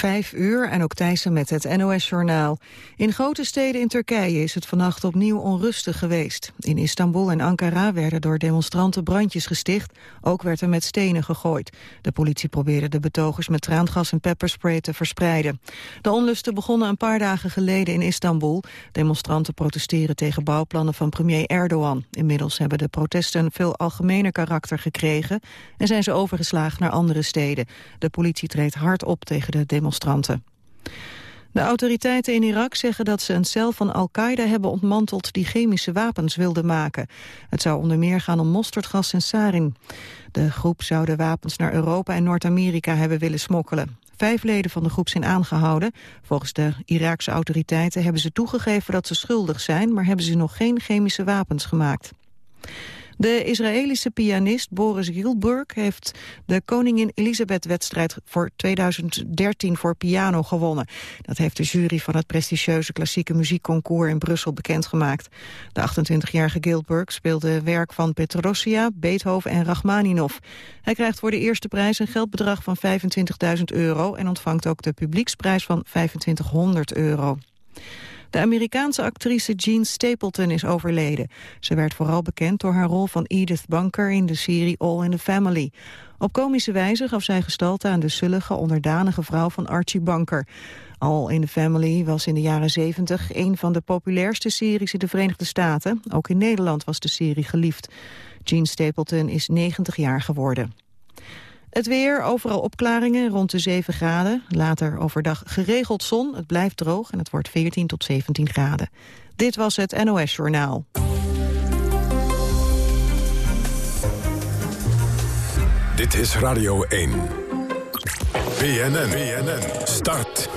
Vijf uur en ook Thijssen met het NOS-journaal. In grote steden in Turkije is het vannacht opnieuw onrustig geweest. In Istanbul en Ankara werden door demonstranten brandjes gesticht. Ook werd er met stenen gegooid. De politie probeerde de betogers met traangas en pepperspray te verspreiden. De onlusten begonnen een paar dagen geleden in Istanbul. Demonstranten protesteren tegen bouwplannen van premier Erdogan. Inmiddels hebben de protesten een veel algemener karakter gekregen... en zijn ze overgeslagen naar andere steden. De politie treedt hard op tegen de demonstranten De autoriteiten in Irak zeggen dat ze een cel van Al-Qaeda hebben ontmanteld die chemische wapens wilde maken. Het zou onder meer gaan om mosterdgas en sarin. De groep zou de wapens naar Europa en Noord-Amerika hebben willen smokkelen. Vijf leden van de groep zijn aangehouden. Volgens de Iraakse autoriteiten hebben ze toegegeven dat ze schuldig zijn, maar hebben ze nog geen chemische wapens gemaakt. De Israëlische pianist Boris Gilburg heeft de Koningin Elisabeth-wedstrijd voor 2013 voor piano gewonnen. Dat heeft de jury van het prestigieuze klassieke muziekconcours in Brussel bekendgemaakt. De 28-jarige Gilburg speelde werk van Petrossia, Beethoven en Rachmaninov. Hij krijgt voor de eerste prijs een geldbedrag van 25.000 euro en ontvangt ook de publieksprijs van 2500 euro. De Amerikaanse actrice Jean Stapleton is overleden. Ze werd vooral bekend door haar rol van Edith Bunker in de serie All in the Family. Op komische wijze gaf zij gestalte aan de zullige, onderdanige vrouw van Archie Bunker. All in the Family was in de jaren 70 een van de populairste series in de Verenigde Staten. Ook in Nederland was de serie geliefd. Jean Stapleton is 90 jaar geworden. Het weer, overal opklaringen rond de 7 graden. Later overdag geregeld zon, het blijft droog en het wordt 14 tot 17 graden. Dit was het NOS Journaal. Dit is Radio 1. BNN, BNN, start.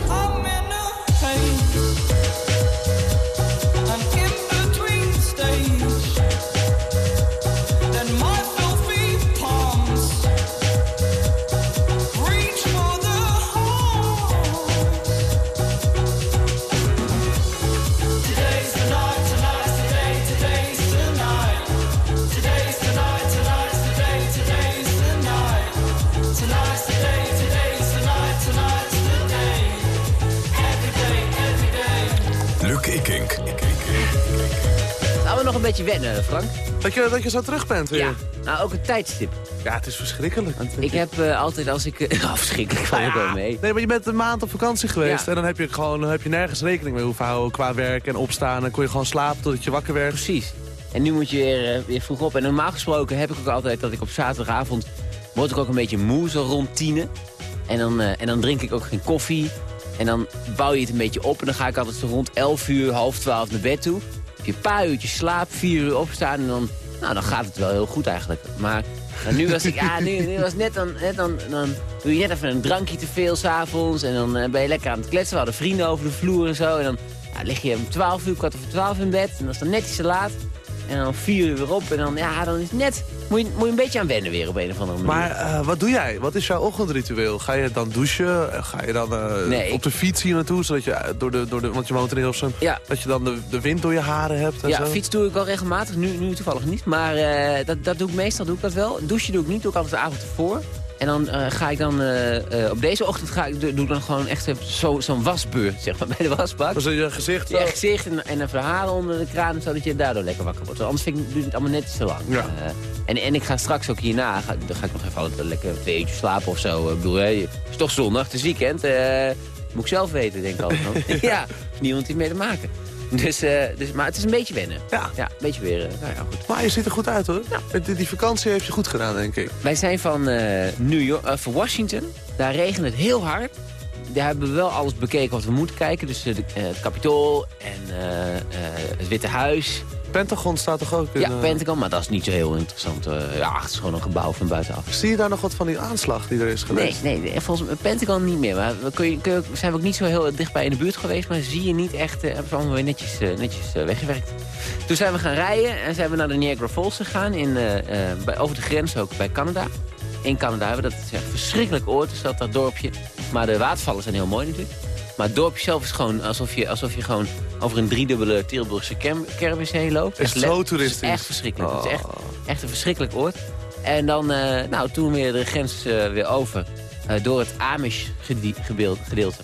Beetje wennen, Frank. Dat je, dat je zo terug bent weer? Ja, nou ook een tijdstip. Ja, het is verschrikkelijk. ik heb uh, altijd als ik... Uh, oh, verschrikkelijk, val ik wel mee. Nee, maar je bent een maand op vakantie geweest. En dan heb je gewoon heb je nergens rekening mee hoeven houden qua werk en opstaan. En dan kon je gewoon slapen totdat je wakker werd. Precies. En nu moet je weer, uh, weer vroeg op. En normaal gesproken heb ik ook altijd dat ik op zaterdagavond... word ik ook een beetje moe, zo rond tienen. En dan, en dan drink ik ook geen koffie. En dan bouw je het een beetje op. En dan ga ik altijd zo rond 11 uur, half 12 naar bed toe je paar uurtjes slaap, vier uur opstaan en dan, nou, dan gaat het wel heel goed eigenlijk. Maar nu was ik, ja, nu, was net dan, net dan, dan doe je net even een drankje te veel s'avonds en dan eh, ben je lekker aan het kletsen. We hadden vrienden over de vloer en zo en dan lig je om 12 uur, kwart over 12 in bed en dat is dan net iets te laat. En dan vier uur weer op en dan, ja, dan is net... Moet je, moet je een beetje aan wennen weer op een of andere manier. Maar uh, wat doe jij? Wat is jouw ochtendritueel? Ga je dan douchen? Eh, ga je dan uh, nee, op de fiets hier naartoe? Zodat je, door de, door de, want je woont in Hilversum. Ja. Dat je dan de, de wind door je haren hebt en Ja, zo? fiets doe ik wel regelmatig. Nu, nu toevallig niet. Maar uh, dat, dat doe ik meestal doe ik dat wel. Douchen doe ik niet. Doe ik altijd de avond ervoor. En dan uh, ga ik dan, uh, uh, op deze ochtend ga ik, doe ik dan gewoon echt zo'n zo wasbeurt, zeg maar, bij de wasbak. Dus je gezicht zo? Je gezicht en, en een verhaal onder de kraan, zodat je daardoor lekker wakker wordt. Anders vind ik, duurt het allemaal net te lang. Ja. en, en ik ga straks ook hierna, ga, dan ga ik nog even lekker twee uurtjes slapen of zo. Ik bedoel, het is toch zondag, het is weekend. moet ik zelf weten, denk ik altijd. ja, is niemand iets mee te maken. Dus, uh, dus, maar het is een beetje wennen. Ja. Ja, een beetje weer. Nou ja, goed. Maar je ziet er goed uit hoor. Ja. Die, die, vakantie heeft je goed gedaan, denk ik. Wij zijn van, uh, New York, van Washington. Daar regent het heel hard. Daar hebben we wel alles bekeken wat we moeten kijken. Dus het Capitool en het Witte Huis. Pentagon staat toch ook in... Ja, Pentagon, maar dat is niet zo heel interessant. Uh, ja, het is gewoon een gebouw van buitenaf. Zie je daar nog wat van die aanslag die er is geweest? Nee, nee volgens mij Pentagon niet meer. Maar we kun kun zijn we ook niet zo heel dichtbij in de buurt geweest. Maar zie je niet echt, uh, hebben ze allemaal weer netjes, netjes weggewerkt. Toen zijn we gaan rijden en zijn we naar de Niagara Falls gegaan. In, bij, over de grens ook bij Canada. In Canada hebben we dat is echt een verschrikkelijk oord. is dat, dat dorpje. Maar de watervallen zijn heel mooi natuurlijk. Maar het dorpje zelf is gewoon alsof je, alsof je gewoon over een driedubbele Tilburgse kermis heen loopt. Is het zo toeristisch? Het is echt verschrikkelijk. Het is echt, echt een verschrikkelijk oord. En dan, uh, nou, toen weer de grens uh, weer over. door het Amish gedeelte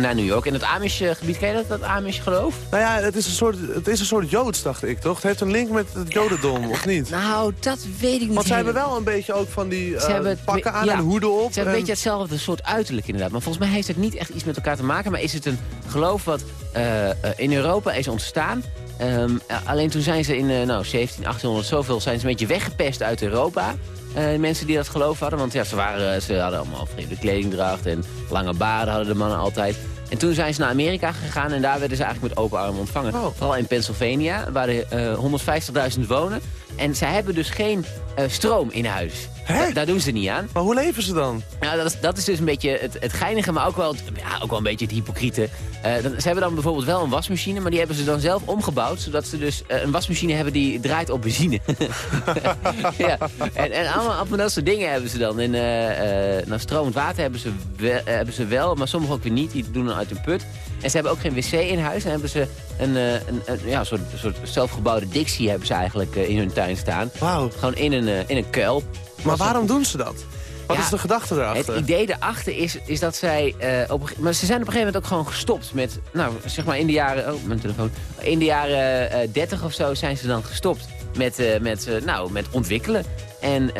naar New York. En het Amish-gebied, ken je dat, dat Amish-geloof? Nou ja, het is, een soort, het is een soort Joods, dacht ik, toch? Het heeft een link met het Jodendom, of niet? Nou, dat weet ik niet. Want zij hebben wel een beetje ook van die uh, pakken aan en hoeden op. Ze hebben een beetje hetzelfde soort uiterlijk inderdaad. Maar volgens mij heeft het niet echt iets met elkaar te maken. Maar is het een geloof wat uh, in Europa is ontstaan... Um, alleen toen zijn ze in uh, nou, 17, 1800 zoveel zijn ze een beetje weggepest uit Europa. Uh, mensen die dat geloof hadden. Want ja, ze, waren, ze hadden allemaal vreemde kledingdracht en lange baarden hadden de mannen altijd. En toen zijn ze naar Amerika gegaan en daar werden ze eigenlijk met open armen ontvangen. Oh. Vooral in Pennsylvania, waar er uh, 150.000 wonen. En zij hebben dus geen uh, stroom in huis. Hè? daar doen ze niet aan. Maar hoe leven ze dan? Nou, dat is, dat is dus een beetje het, het geinige, maar ook wel, ja, ook wel een beetje het hypocriete. Uh, ze hebben dan bijvoorbeeld wel een wasmachine, maar die hebben ze dan zelf omgebouwd. Zodat ze dus uh, een wasmachine hebben die draait op benzine. ja. En, en allemaal van dat soort dingen hebben ze dan. En uh, nou, stromend water hebben ze, wel, hebben ze wel, maar sommige ook weer niet. Die doen dan uit een put. En ze hebben ook geen wc in huis. En hebben ze een, een, een, ja, soort, soort zelfgebouwde dictie hebben ze eigenlijk in hun tuin staan. Wauw. Gewoon in een, in een kuil. Maar waarom doen ze dat? Wat is de gedachte erachter? Het idee erachter is, is dat zij... Uh, op, maar ze zijn op een gegeven moment ook gewoon gestopt met... Nou, zeg maar in de jaren... Oh, mijn telefoon. In de jaren uh, 30 of zo zijn ze dan gestopt met, uh, met, nou, met ontwikkelen. En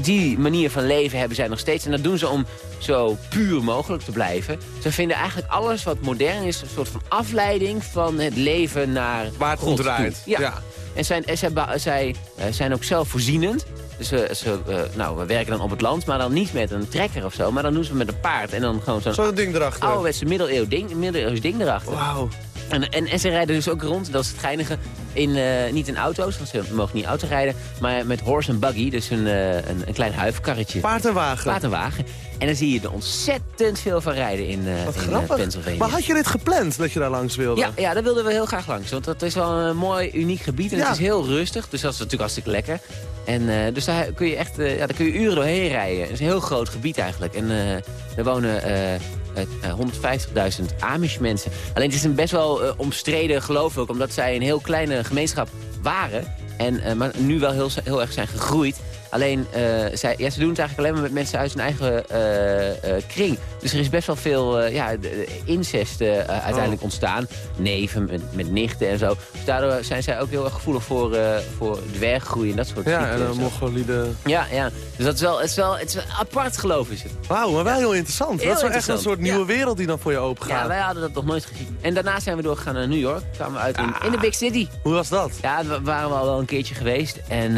die manier van leven hebben zij nog steeds. En dat doen ze om zo puur mogelijk te blijven. Ze vinden eigenlijk alles wat modern is... een soort van afleiding van het leven naar Waar het God draait. Ja. ja. En, zij zijn ook zelfvoorzienend. Dus ze, ze uh, nou, we werken dan op het land, maar dan niet met een trekker of zo. Maar dan doen ze met een paard en dan gewoon zo'n zo ding erachter. ouderwetse middeleeuw ding, middeleeuws ding erachter. Wauw. En, en, en, ze rijden dus ook rond, dat is het geinige, in, uh, niet in auto's, want ze mogen niet auto rijden. Maar met horse and buggy, dus een, uh, een, een, klein huifkarretje. Paard en wagen. Paard en wagen. En dan zie je er ontzettend veel van rijden in, uh, Wat in grappig. Pennsylvania. Maar had je dit gepland, dat je daar langs wilde? Ja, ja, daar wilden we heel graag langs. Want dat is wel een mooi, uniek gebied en ja. het is heel rustig. Dus dat is natuurlijk hartstikke lekker. En dus daar kun je echt ja, daar kun je uren doorheen rijden. Het is een heel groot gebied eigenlijk. En er wonen 150.000 Amish mensen. Alleen het is een best wel omstreden geloof ook. Omdat zij een heel kleine gemeenschap waren. En, maar nu wel heel, heel erg zijn gegroeid. Alleen, uh, zij, ja, ze doen het eigenlijk alleen maar met mensen uit hun eigen uh, uh, kring. Dus er is best wel veel ja, incest uiteindelijk oh. ontstaan. Neven met, met, nichten en zo. Dus daardoor zijn zij ook heel erg gevoelig voor, voor dwerggroei en dat soort dingen. Ja, en dan mongolide... Ja, ja. Dus dat is wel, het is wel het is apart geloof is het. Wauw, maar wel heel interessant. Heel dat is wel echt een soort nieuwe ja. wereld die dan voor je open gaat. Ja, wij hadden dat nog nooit gezien. En daarna zijn we doorgegaan naar New York. Kwamen we uit in, in de Big City. Hoe was dat? Ja, we waren we al wel een keertje geweest. En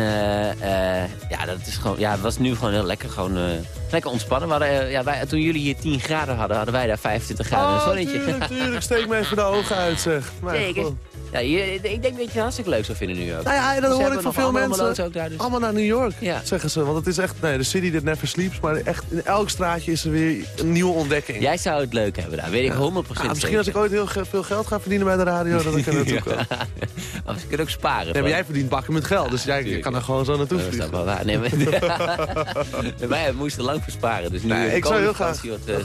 ja, dat is gewoon, ja, het was nu gewoon heel lekker. Gewoon, uh, lekker ontspannen. We hadden, uh, ja, wij, toen jullie hier 10 graden hadden, hadden wij daar 25 graden. Oh, zonnetje. Tuurlijk, tuurlijk. Steek me even de ogen uit, zeg. Zeker. Ja, je, ik denk dat je het hartstikke leuk zou vinden nu ook. Nou ja, dat dus hoor ik van veel mensen. Ook daar, dus. Allemaal naar New York, ja. zeggen ze. Want het is echt, nee, de city that never sleeps. Maar echt, in elk straatje is er weer een nieuwe ontdekking. Jij zou het leuk hebben daar, weet ik 100% ja, Misschien als ik ooit heel veel geld ga verdienen bij de radio, dat ik er naartoe kan. Of je kunt ook sparen. Nee, maar jij verdient bakken met geld, dus jij kan er gewoon zo naartoe vliegen. Nee, maar, wij moesten lang versparen. Dus nu nee, ik zou heel graag. Wat, uh,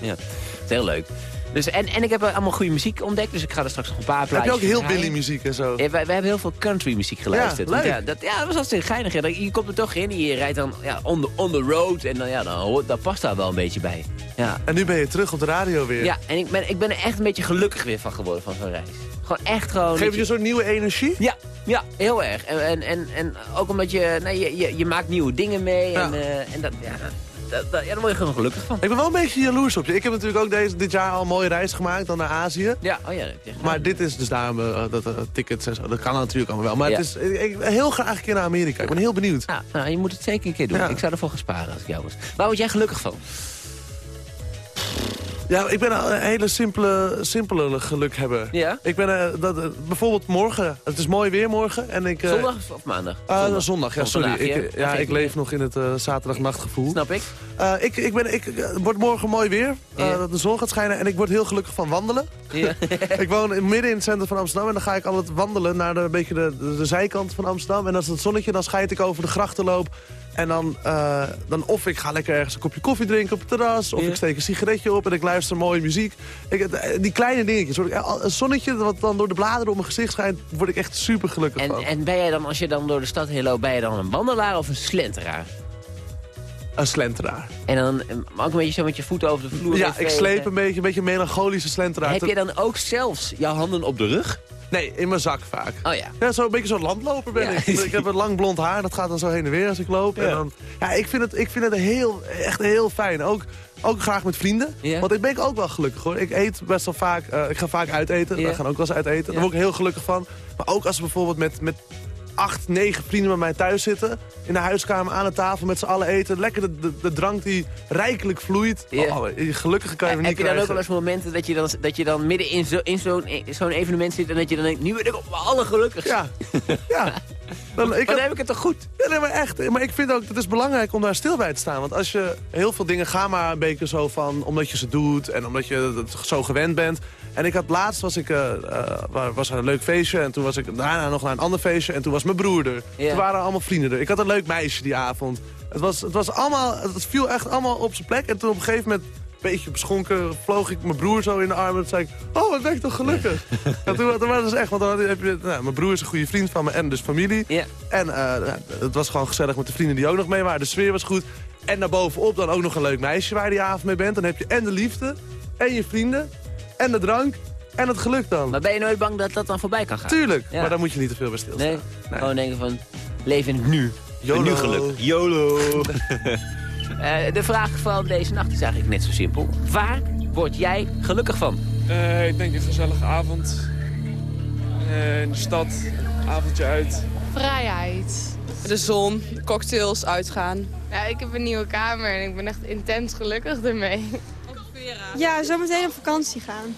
ja, het is heel leuk. Dus, en, en ik heb allemaal goede muziek ontdekt, dus ik ga er straks nog een paar plaatjes Heb je ook heel Billy muziek en zo? Ja, wij, hebben heel veel country muziek geluisterd. Ja, leuk. Ja, dat, ja, dat was hartstikke geinig. Ja. Je komt er toch in, je rijdt dan ja, on, the, on the road en dan, ja, dan hoort, dat past daar wel een beetje bij. Ja. En nu ben je terug op de radio weer. Ja, en ik ben, ik ben er echt een beetje gelukkig weer van geworden van zo'n reis. Gewoon echt gewoon... Geef je een soort nieuwe energie? Ja, ja, heel erg. En, en, en, en ook omdat je, nee, je, je, je maakt nieuwe dingen mee en, uh, en dat, ja, dat, ja, daar word je gewoon gelukkig van. Ik ben wel een beetje jaloers op je. Ik heb natuurlijk ook deze, dit jaar al een mooie reis gemaakt dan naar Azië. Ja, oh ja. Maar dit is dus daarom uh, dat uh, tickets en zo. Dat kan natuurlijk allemaal wel. Maar ja. het is ik, heel graag een keer naar Amerika. Ik ben heel benieuwd. Ja, nou, je moet het zeker een keer doen. Ik zou ervoor gaan sparen als ik jou was. Waar word jij gelukkig van? Ja, ik ben een hele simpele, simpele geluk hebben. Ja? Ik ben uh, dat, uh, bijvoorbeeld morgen. Het is mooi weer morgen. En ik, uh, zondag of maandag? Zondag, zondag ja, sorry. Vandaag, ik, ja, ik leef nog in het zaterdagnachtgevoel. Snap ik. ik, ik ben, ik, wordt morgen mooi weer. Ja. Dat de zon gaat schijnen. En ik word heel gelukkig van wandelen. Ja. ik woon midden in het centrum van Amsterdam. En dan ga ik altijd wandelen naar de, een beetje de, de, de zijkant van Amsterdam. En als het zonnetje, dan schijt ik over de grachtenloop. En dan, uh, dan of ik ga lekker ergens een kopje koffie drinken op het terras... of ik steek een sigaretje op en ik luister mooie muziek. Ik, die kleine dingetjes. Een zonnetje wat dan door de bladeren op mijn gezicht schijnt... word ik echt super gelukkig en, van. En ben jij dan, als je dan door de stad heen loopt... ben je dan een wandelaar of een slenteraar? Een slenteraar. En dan eh, ook een beetje zo met je voeten over de vloer. Ja, ik sleep een beetje, een beetje een melancholische slenteraar. Heb je dan ook zelfs jouw handen op de rug? Nee, in mijn zak vaak. Oh ja. Ja, zo een beetje zo'n landloper ben Ja. ik. Ik heb een lang blond haar, dat gaat dan zo heen en weer als ik loop. En Ja. dan, ja, ik vind het, ik vind het heel, echt heel fijn. Ook, ook graag met vrienden. Want ik ben ook wel gelukkig hoor. Ik eet best wel vaak, eh, ik ga vaak uiteten. Ja. We gaan ook wel eens uiteten. Daar word ik heel gelukkig van. Maar ook als we bijvoorbeeld met, met acht, negen vrienden bij mij thuis zitten. In de huiskamer aan de tafel met z'n allen eten. Lekker de, de, de drank die rijkelijk vloeit. Ja. Oh, gelukkig kan je me Heb niet je dan ook wel eens momenten dat je dan, dat je dan midden in zo'n in zo'n zo'n evenement zit... en dat je dan denkt, nu ben ik op mijn allergelukkigst. Ja, ja. Dan, ik Dan heb ik het toch goed? Ja, nee, maar echt. Maar ik vind ook, het is belangrijk om daar stil bij te staan. Want als je heel veel dingen gaan maar een beetje zo van... omdat je ze doet en omdat je het zo gewend bent. En ik had laatst, was ik, eh, eh, wa- was een leuk feestje... en toen was ik daarna nog naar een ander feestje... en toen was mijn broer er. Toen waren allemaal vrienden er. Ik had een leuk meisje die avond. Het, was, het, was allemaal, het viel echt allemaal op zijn plek. En toen op een gegeven moment, een beetje beschonken... vloog ik mijn broer zo in de armen en toen zei ik... oh, wat ben ik toch gelukkig. en toen, toen was het echt, want dan heb je... Nou, mijn broer is een goede vriend van me en dus familie. Ja. En eh, het was gewoon gezellig met de vrienden die ook nog mee waren. De sfeer was goed. En daarbovenop dan ook nog een leuk meisje waar je die avond mee bent. Dan heb je en de liefde, en je vrienden, en de drank, en het geluk dan. Maar ben je nooit bang dat dat dan voorbij kan gaan? Tuurlijk, Ja. maar daar moet je niet te veel bij stilstaan. Nee? Gewoon denken van, leef in het nu. YOLO. Nu geluk. YOLO. Eh, de vraag van deze nacht is eigenlijk net zo simpel. Waar word jij gelukkig van? Eh, ik denk een gezellige avond. Eh, in de stad, avondje uit. Vrijheid. De zon, cocktails, uitgaan. Ja, ik heb een nieuwe kamer en ik ben echt intens gelukkig ermee. Ja, zometeen op vakantie gaan.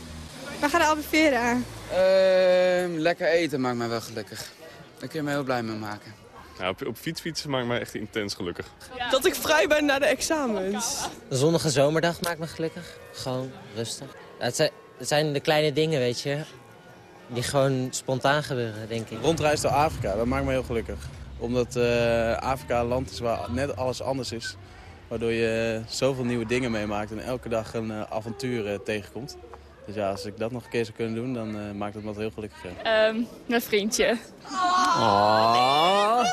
We gaan naar Albufeira. Ehm, lekker eten maakt mij wel gelukkig. Daar kun je me heel blij mee maken. Ja, op, op fiets fietsen maakt mij echt intens gelukkig. Dat ik vrij ben na de examens. Een zonnige zomerdag maakt me gelukkig. Gewoon rustig. Ja, het, zijn, het zijn de kleine dingen, weet je. Die gewoon spontaan gebeuren, denk ik. Rondreis door Afrika, dat maakt me heel gelukkig. Omdat eh, Afrika een land is waar net alles anders is. Waardoor je zoveel nieuwe dingen meemaakt en elke dag een eh, avontuur eh, tegenkomt. Dus ja, als ik dat nog een keer zou kunnen doen, dan eh, maakt het me heel gelukkig. Ehm mijn vriendje. Oh.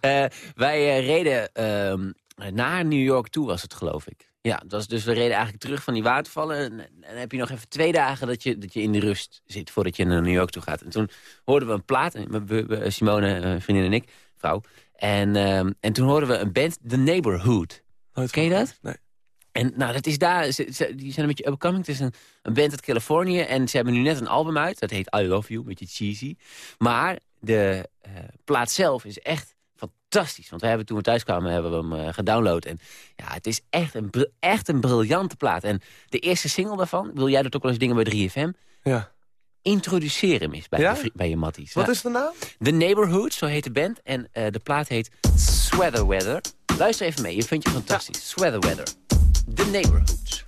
Eh, wij reden ehm, naar New York toe, was het geloof ik. Ja, dat was, dus we reden eigenlijk terug van die watervallen. En, en dan heb je nog even twee dagen dat je, dat je in de rust zit voordat je naar New York toe gaat. En toen hoorden we een plaat, we- we- Simone, eh, vriendin en ik, vrouw. En, ehm, en toen hoorden we een band, The Neighborhood. Nooit Ken je dat? Nee. En nou, dat is daar, ze, ze- die zijn een beetje upcoming. Het is een, een band uit Californië en ze hebben nu net een album uit. Dat heet I Love You, een beetje cheesy. Maar de eh, plaat zelf is echt fantastisch. Want we hebben toen we thuis kwamen, hebben we hem eh, gedownload. En ja, het is echt een, echt een briljante plaat. En de eerste single daarvan, wil jij dat ook wel eens dingen bij 3FM? Ja. Introduceer hem eens bij, Ja? je, bij je matties. Wat Ja. is de naam? The Neighborhood, zo heet de band. En eh, de plaat heet Sweater Weather. Luister even mee, je vindt je fantastisch. Sweater Weather. The Neighborhood.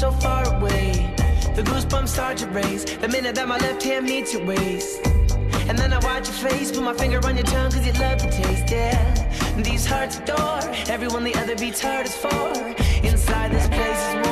So far away. The goosebumps start to raise the minute that my left hand meets your waist. And then I watch your face, put my finger on your tongue cause you love the taste, yeah. These hearts adore everyone the other beats hard for. Inside this place is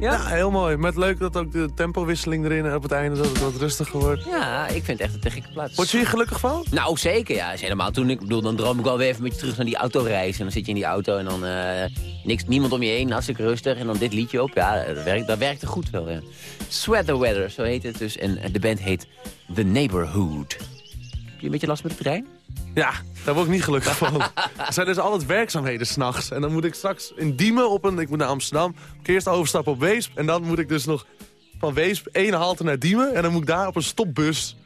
Ja, ja? heel mooi. Met leuk dat ook de tempowisseling erin op het einde, dat het wat rustiger wordt. Ja, ik vind het echt een te gekke plaats. Word je hier gelukkig van? Nou, zeker. Ja, is helemaal toen ik bedoel, dan droom ik wel weer even een beetje terug naar die autoreis. En dan zit je in die auto en dan eh, niks, niemand om je heen, hartstikke rustig. En dan dit liedje op. Ja, dat, werkt, dat werkte goed wel. Ja. Sweater Weather, zo heet het dus. En eh, de band heet The Neighborhood. Heb je een beetje last met het trein? Ja, daar word ik niet gelukkig van. er zijn dus altijd werkzaamheden s'nachts. En dan moet ik straks in Diemen op een... Ik moet naar Amsterdam. Ik eerst overstappen op Weesp. En dan moet ik dus nog van Weesp één halte naar Diemen. En dan moet ik daar op een stopbus...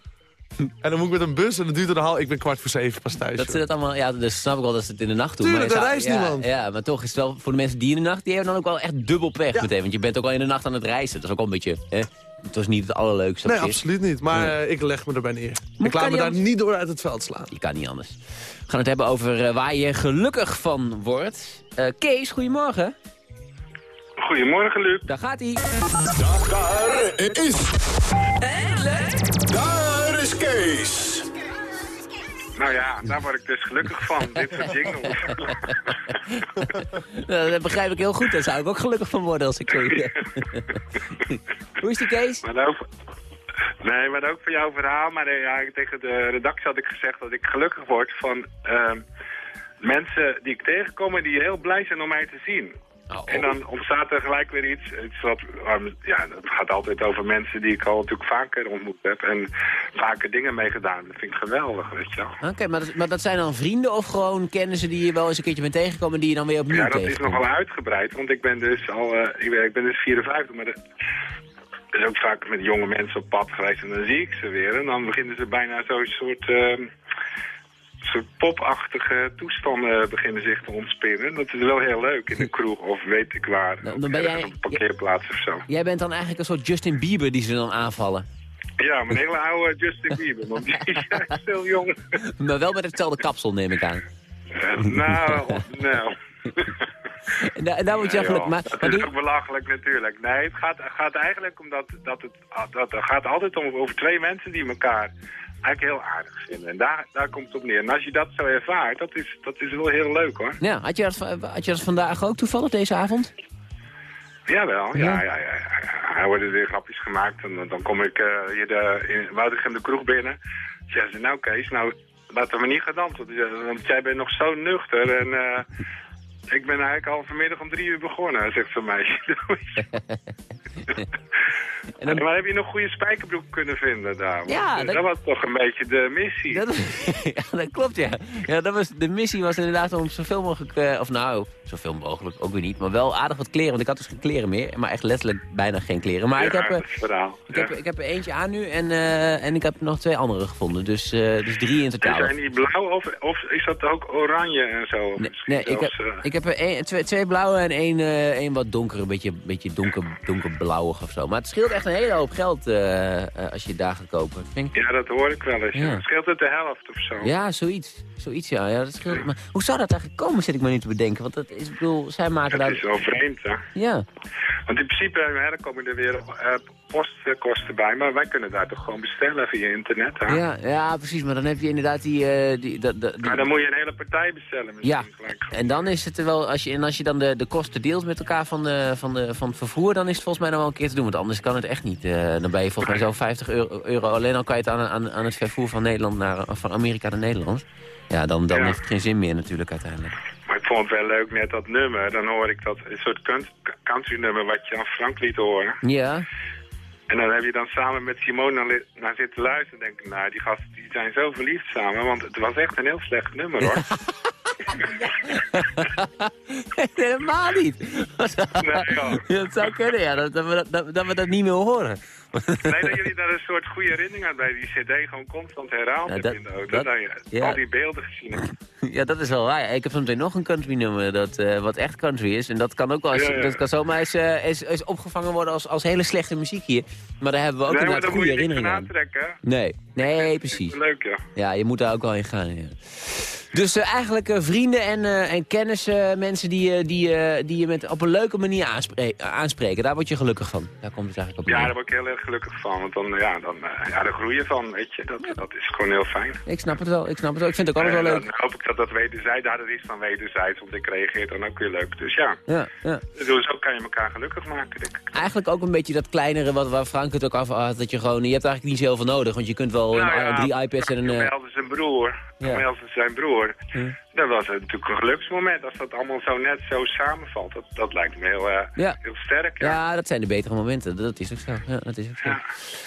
En dan moet ik met een bus en dan duurt het een half... Ik ben kwart voor zeven pas thuis. Dat ze dat allemaal... Ja, dus snap ik wel dat ze het in de nacht doen. Tuurlijk, maar daar reist ja, niemand. Ja, maar toch is het wel voor de mensen die in de nacht... die hebben dan ook wel echt dubbel pech meteen. Want je bent ook al in de nacht aan het reizen. Dat is ook wel een beetje... Hè? Het was niet het allerleukste. Nee, absoluut niet. Maar Nee. eh, ik leg me erbij neer. Maar ik laat me daar anders? niet door uit het veld slaan. Je kan niet anders. We gaan het hebben over eh, waar je gelukkig van wordt. Eh, Kees, goedemorgen. Goedemorgen, Luc. Daar gaat hij. Daar is... Daar is Kees. Nou ja, daar word ik dus gelukkig van, dit soort jingles. Nou, dat begrijp ik heel goed. Daar zou ik ook gelukkig van worden als ik zo... Hoe is die Kees? Maar ook, nee, maar ook voor jouw verhaal. Maar eh, ja, tegen de redactie had ik gezegd dat ik gelukkig word van ehm, mensen die ik tegenkom en die heel blij zijn om mij te zien. En dan ontstaat er gelijk weer iets, iets wat, ja, het gaat altijd over mensen die ik al natuurlijk vaker ontmoet heb en vaker dingen mee gedaan. Dat vind ik geweldig, weet je wel. Oké, maar, dat- maar dat zijn dan vrienden of gewoon kennissen die je wel eens een keertje bent tegengekomen... en die je dan weer opnieuw Ja, dat is nogal uitgebreid, want ik ben dus al, eh, ik, ben, ik ben dus 54, maar dat is ook vaak met jonge mensen op pad geweest en dan zie ik ze weer en dan beginnen ze bijna zo'n soort, ehm, soort popachtige toestanden beginnen zich te ontspinnen. Dat is wel heel leuk in de kroeg of weet ik waar, Dan ben jij- op een parkeerplaats of zo. Jij bent dan eigenlijk een soort Justin Bieber die ze dan aanvallen. Ja, mijn hele oude Justin Bieber, want die is heel jong. Maar wel met hetzelfde kapsel, neem ik aan. Eh, nou, nou. En daar word je joh, Maar, dat is ook belachelijk natuurlijk. Nee, het gaat, gaat eigenlijk om dat, dat het, dat het gaat altijd om over twee mensen die elkaar eigenlijk heel aardig vinden. En daar, daar komt het op neer. En als je dat zo ervaart, dat is, dat is wel heel leuk hoor. ja, had, je dat, had je dat vandaag ook toevallig, deze avond? Jawel, ja, Ja? ja, ja. ja. Er worden weer grapjes gemaakt en dan- kom ik eh, hier de, in Woudrichem de kroeg binnen. Zeggen ze, nou Kees, nou laten we niet gaan dansen. Want jij bent nog zo nuchter en... eh, ik ben eigenlijk al vanmiddag om drie uur begonnen, zegt zo'n meisje. Maar heb je nog goede spijkerbroek kunnen vinden daar? Ja, dat- dat... was toch een beetje de missie. Dat, ja, dat klopt, ja. ja dat was, de missie was inderdaad om zoveel mogelijk... eh, of nou, zoveel mogelijk, ook weer niet. Maar wel aardig wat kleren, want ik had dus geen kleren meer. Maar echt letterlijk bijna geen kleren. Maar ik, heb, eh, verhaal. ik, Ja. heb, ik heb er eentje aan nu en, eh, en ik heb nog twee andere gevonden. Dus, eh, dus drie in En totaal. zijn die blauw of, of is dat ook oranje en zo? Of Nee, misschien nee ik, heb, ik heb er twee, twee blauwe en één, één wat donker, een beetje, beetje donker, donkerblauwig of zo. Maar het scheelt echt een hele hoop geld eh, eh, als je het daar gaat kopen. Ja, dat hoor ik wel eens. ja. Ja. Scheelt het de helft of zo? Ja, zoiets. Zoiets, ja. ja dat scheelt. Maar hoe zou dat eigenlijk komen, zit ik me nu te bedenken. Want dat is, ik bedoel, zij maken Het daar... is wel vreemd, hè? Ja. Want in principe dan komen er weer postkosten bij, maar wij kunnen daar toch gewoon bestellen via internet, hè? Ja, ja, precies. Maar dan heb je inderdaad die... eh, die, dat, dat- die- Maar dan moet je een hele partij bestellen misschien ja, gelijk. en dan is het er wel... Als je, en als je dan de, de kosten deelt met elkaar van, de, van, de, van het vervoer... dan is het volgens mij nog wel een keer te doen. Want anders kan het echt niet. Eh, dan ben je volgens mij zo 50 euro, euro. Alleen al kan je het aan, aan, aan het vervoer van, Nederland naar, van Amerika naar Nederland. Ja, dan, dan Ja. heeft het geen zin meer natuurlijk uiteindelijk. Maar ik vond het wel leuk, net dat nummer. Dan hoor ik dat een soort count- country nummer wat je aan Frank liet horen. Ja. En dan heb je dan samen met Simone naar, naar zitten luisteren. En denk ik, nou, die gasten die zijn zo verliefd samen. Want het was echt een heel slecht nummer, hoor. Helemaal niet. Nee, joh. Dat zou kunnen, ja. Dat, dat, we, dat, dat we dat niet meer horen. Nee, dat jullie daar een soort goede herinnering aan bij die cd gewoon constant herhaald Ja, hebben in de auto. dat- je ja. al die beelden gezien hebt. Ja, dat is wel waar. Ik heb zometeen nog een country nummer dat, eh, wat echt country is. En dat kan ook wel eens, dat kan zomaar eens, eh, eens, eens opgevangen worden als, als hele slechte muziek hier. Maar daar hebben we ook nee, maar inderdaad goede je niks van herinneringen aan. aantrekken. Nee, nee, precies. Leuk, ja. Ja, je moet daar ook wel in gaan. Ja. Dus eh, eigenlijk eh, vrienden en, eh, en kennissen, mensen die, die, die je met, op een leuke manier aanspre- aanspreken. Daar word je gelukkig van. Daar komt het eigenlijk op Ja, daar word ik heel erg gelukkig van. Want dan, ja, dan, ja, daar groei je van, weet je. Dat, dat is gewoon heel fijn. Ik snap het wel, ik snap het wel. Ik vind het ook altijd wel leuk. Dan hoop ik dat dat wederzijds, daar is van wederzijds. Want ik reageer dan ook weer leuk. Dus ja, Ja, ja. dus zo kan je elkaar gelukkig maken, denk ik. Eigenlijk ook een beetje dat kleinere wat, waar Frank het ook af had. Dat je gewoon, je hebt eigenlijk niet zoveel nodig. Want je kunt wel Nou een- ja, drie iPads en een... eh, Melde zijn broer. Ja. Zijn broer. Hm. Dat was natuurlijk een geluksmoment. Als dat allemaal zo net zo samenvalt. Dat, dat lijkt me heel, eh, Ja. heel sterk. Ja. ja, dat zijn de betere momenten. Dat is ook zo. Ja, dat is ook zo. Ja.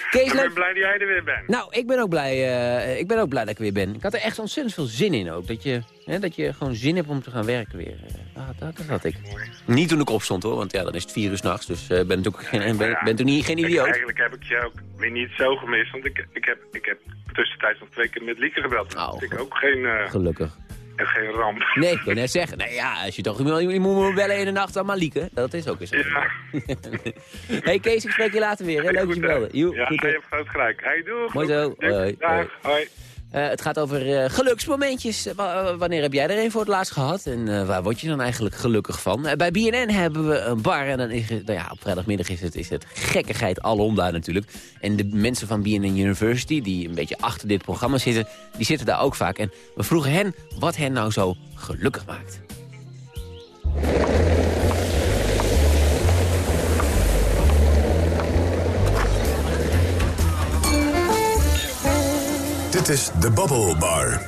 Kees, ik ben blij dat jij er weer bent. Nou, ik ben, ook blij, eh, ik ben ook blij dat ik weer ben. Ik had er echt ontzettend veel zin in ook. Dat je, hè, dat je gewoon zin hebt om te gaan werken weer. Eh, dat, dat, had ik. Niet toen ik opstond hoor, want ja, dan is het vier uur s'nachts. Dus ik ben natuurlijk geen, ben, ben toen niet, geen Ik- idioot. eigenlijk heb ik je ook weer niet zo gemist. Want ik, ik, heb, ik heb tussentijds nog twee keer met Lieke gebeld. Oh, Dat vind ik ook geen, eh, Gelukkig. En geen ramp. Nee, ik wil net zeggen. Nee, ja, als je toch je, je moet me bellen in de nacht aan Malieke. Dat is ook eens. Ja, hey Kees, ik spreek je later weer. Hè? Leuk dat je belde. Joe, ja goed, je hebt groot gelijk. Hey, doeg. Mooi zo. Hoi, Dag. hoi. Eh, het gaat over eh, geluksmomentjes. Eh, wa- wanneer heb jij er een voor het laatst gehad? En waar word je dan eigenlijk gelukkig van? Bij BNN hebben we een bar. En dan nou ja, op vrijdagmiddag is het, is het gekkigheid alom daar natuurlijk. En de mensen van BNN University, die een beetje achter dit programma zitten... die zitten daar ook vaak. En we vroegen hen wat hen nou zo gelukkig maakt. Dit is de Bubble Bar.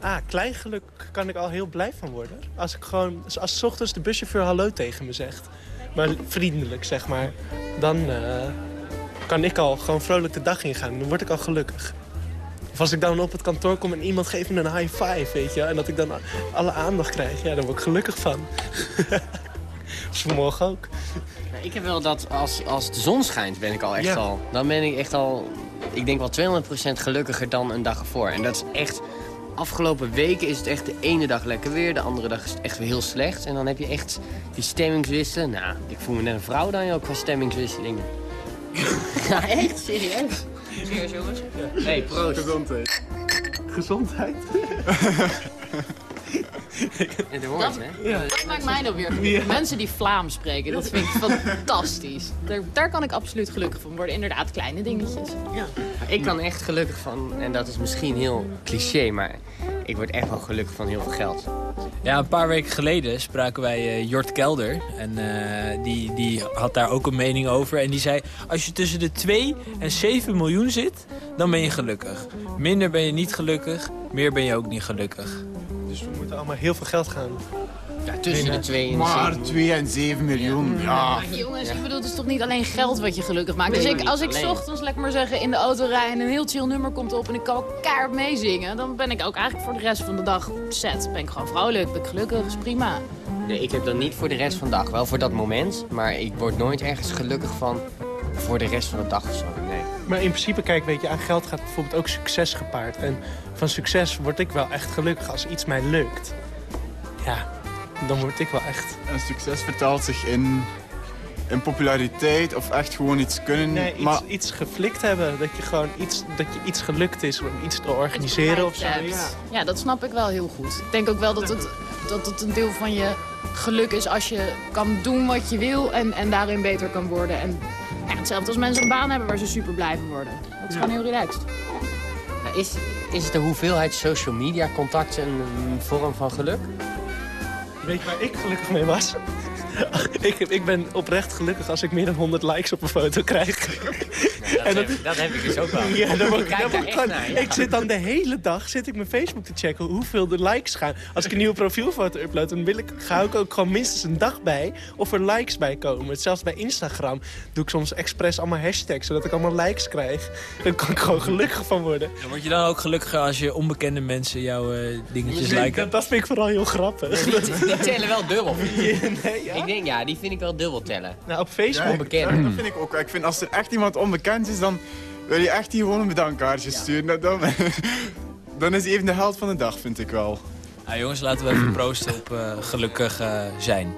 Ah, klein geluk kan ik al heel blij van worden. Als ik gewoon, als 's ochtends de buschauffeur hallo tegen me zegt. Maar vriendelijk, zeg maar. Dan eh, kan ik al gewoon vrolijk de dag ingaan. Dan word ik al gelukkig. Of als ik dan op het kantoor kom en iemand geeft me een high five, weet je. En dat ik dan alle aandacht krijg. Ja, daar word ik gelukkig van. Vanmorgen ook. Nou, ik heb wel dat als, als de zon schijnt, ben ik al echt Ja. al... Dan ben ik echt al, ik denk wel 200% gelukkiger dan een dag ervoor. En dat is echt... Afgelopen weken is het echt de ene dag lekker weer, de andere dag is het echt weer heel slecht. En dan heb je echt die stemmingswisselen. Nou, ik voel me net een vrouw dan ook qua stemmingswisselingen. ja, echt? Serieus? Serieus, jongens? Nee, proost. Gezondheid. Gezondheid? En hoort, Dat, hè? dat maakt mij dan weer gelukkig. Mensen die Vlaams spreken, dat vind ik fantastisch. Daar, daar kan ik absoluut gelukkig van worden. Inderdaad, kleine dingetjes. Ja. Ik kan echt gelukkig van, en dat is misschien heel cliché, maar ik word echt wel gelukkig van heel veel geld. Ja, een paar weken geleden spraken wij eh, Jort Kelder. En eh, die, die had daar ook een mening over. En die zei, als je tussen de 2 en 7 miljoen zit, dan ben je gelukkig. Minder ben je niet gelukkig, meer ben je ook niet gelukkig. Allemaal heel veel geld gaan. Ja, tussen de 2 en Maar 7 2 en 7 miljoen, ja. Maar jongens, ik bedoel, het is toch niet alleen geld wat je gelukkig maakt. Dus ik, als ik alleen. 's ochtends, lekker maar zeggen, in de auto rij en een heel chill nummer komt op en ik kan keihard meezingen, dan ben ik ook eigenlijk voor de rest van de dag set. Ben ik gewoon vrolijk, ben ik gelukkig, is prima. Nee, ik heb dan niet voor de rest van de dag. Wel voor dat moment, maar ik word nooit ergens gelukkig van voor de rest van de dag of zo. Maar in principe, kijk, weet je, aan geld gaat bijvoorbeeld ook succes gepaard. En van succes word ik wel echt gelukkig als iets mij lukt. Ja, dan word ik wel echt... Een succes vertaalt zich in, in populariteit of echt gewoon iets kunnen. Nee, iets, maar iets geflikt hebben. Dat je gewoon iets, dat je iets gelukt is om iets te organiseren of zo. Ja. Ja, dat snap ik wel heel goed. Ik denk ook wel dat het, dat het een deel van je geluk is als je kan doen wat je wil en, en daarin beter kan worden. En ja, hetzelfde als mensen een baan hebben waar ze super blij van worden. Dat is gewoon heel relaxed. Is, is de hoeveelheid social media contacten een, een vorm van geluk? Weet je waar ik gelukkig mee was? ik, ik ben oprecht gelukkig als ik meer dan 100 likes op een foto krijg. dat, heb, dat heb ik dus ook wel. Ja, dan word ik, Kijk dan daar word ik echt gewoon- naar, ja. ik zit dan de hele dag zit ik mijn Facebook te checken hoeveel de likes gaan. Als ik een nieuwe profielfoto upload, dan wil ik, ga ik ook gewoon minstens een dag bij of er likes bij komen. Zelfs bij Instagram doe ik soms expres allemaal hashtags, zodat ik allemaal likes krijg. Daar kan ik gewoon gelukkig van worden. En word je dan ook gelukkiger als je onbekende mensen jouw eh, dingetjes Dat, liken? dat vind ik vooral heel grappig. Die, die tellen wel dubbel. nee, ja. Denk, ja, die vind ik wel dubbel tellen. Nou, op Facebook... onbekend. ja, dat vind ik ook. Ik vind als er echt iemand onbekend is, dan wil je echt die gewoon een bedankkaartje sturen. Nou, Dan, dan is hij even de held van de dag, vind ik wel. Nou, jongens, laten we even proosten op eh, gelukkig eh, zijn.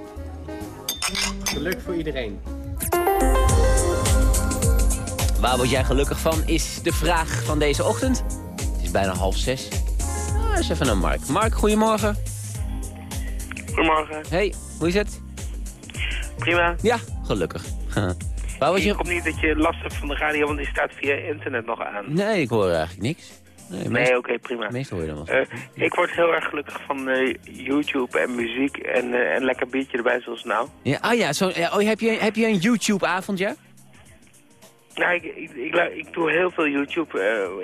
Geluk voor iedereen. Waar word jij gelukkig van, is de vraag van deze ochtend. Het is bijna half zes. Ah, eens even naar Mark. Mark, goedemorgen. Goedemorgen. Hey, hoe is het? Prima. Ja, gelukkig. Waar was je? Ik hoop niet dat je last hebt van de radio, want die staat via internet nog aan. Nee, ik hoor eigenlijk niks. Nee, meest- oké, prima. Meestal hoor je dan wel. Eh, ik word heel erg gelukkig van eh, YouTube en muziek en eh, een lekker biertje erbij zoals nou. Ja, oh ja, zo, oh, heb, je, heb je een YouTube-avond, ja? Nou, ik, ik, ik, doe heel veel YouTube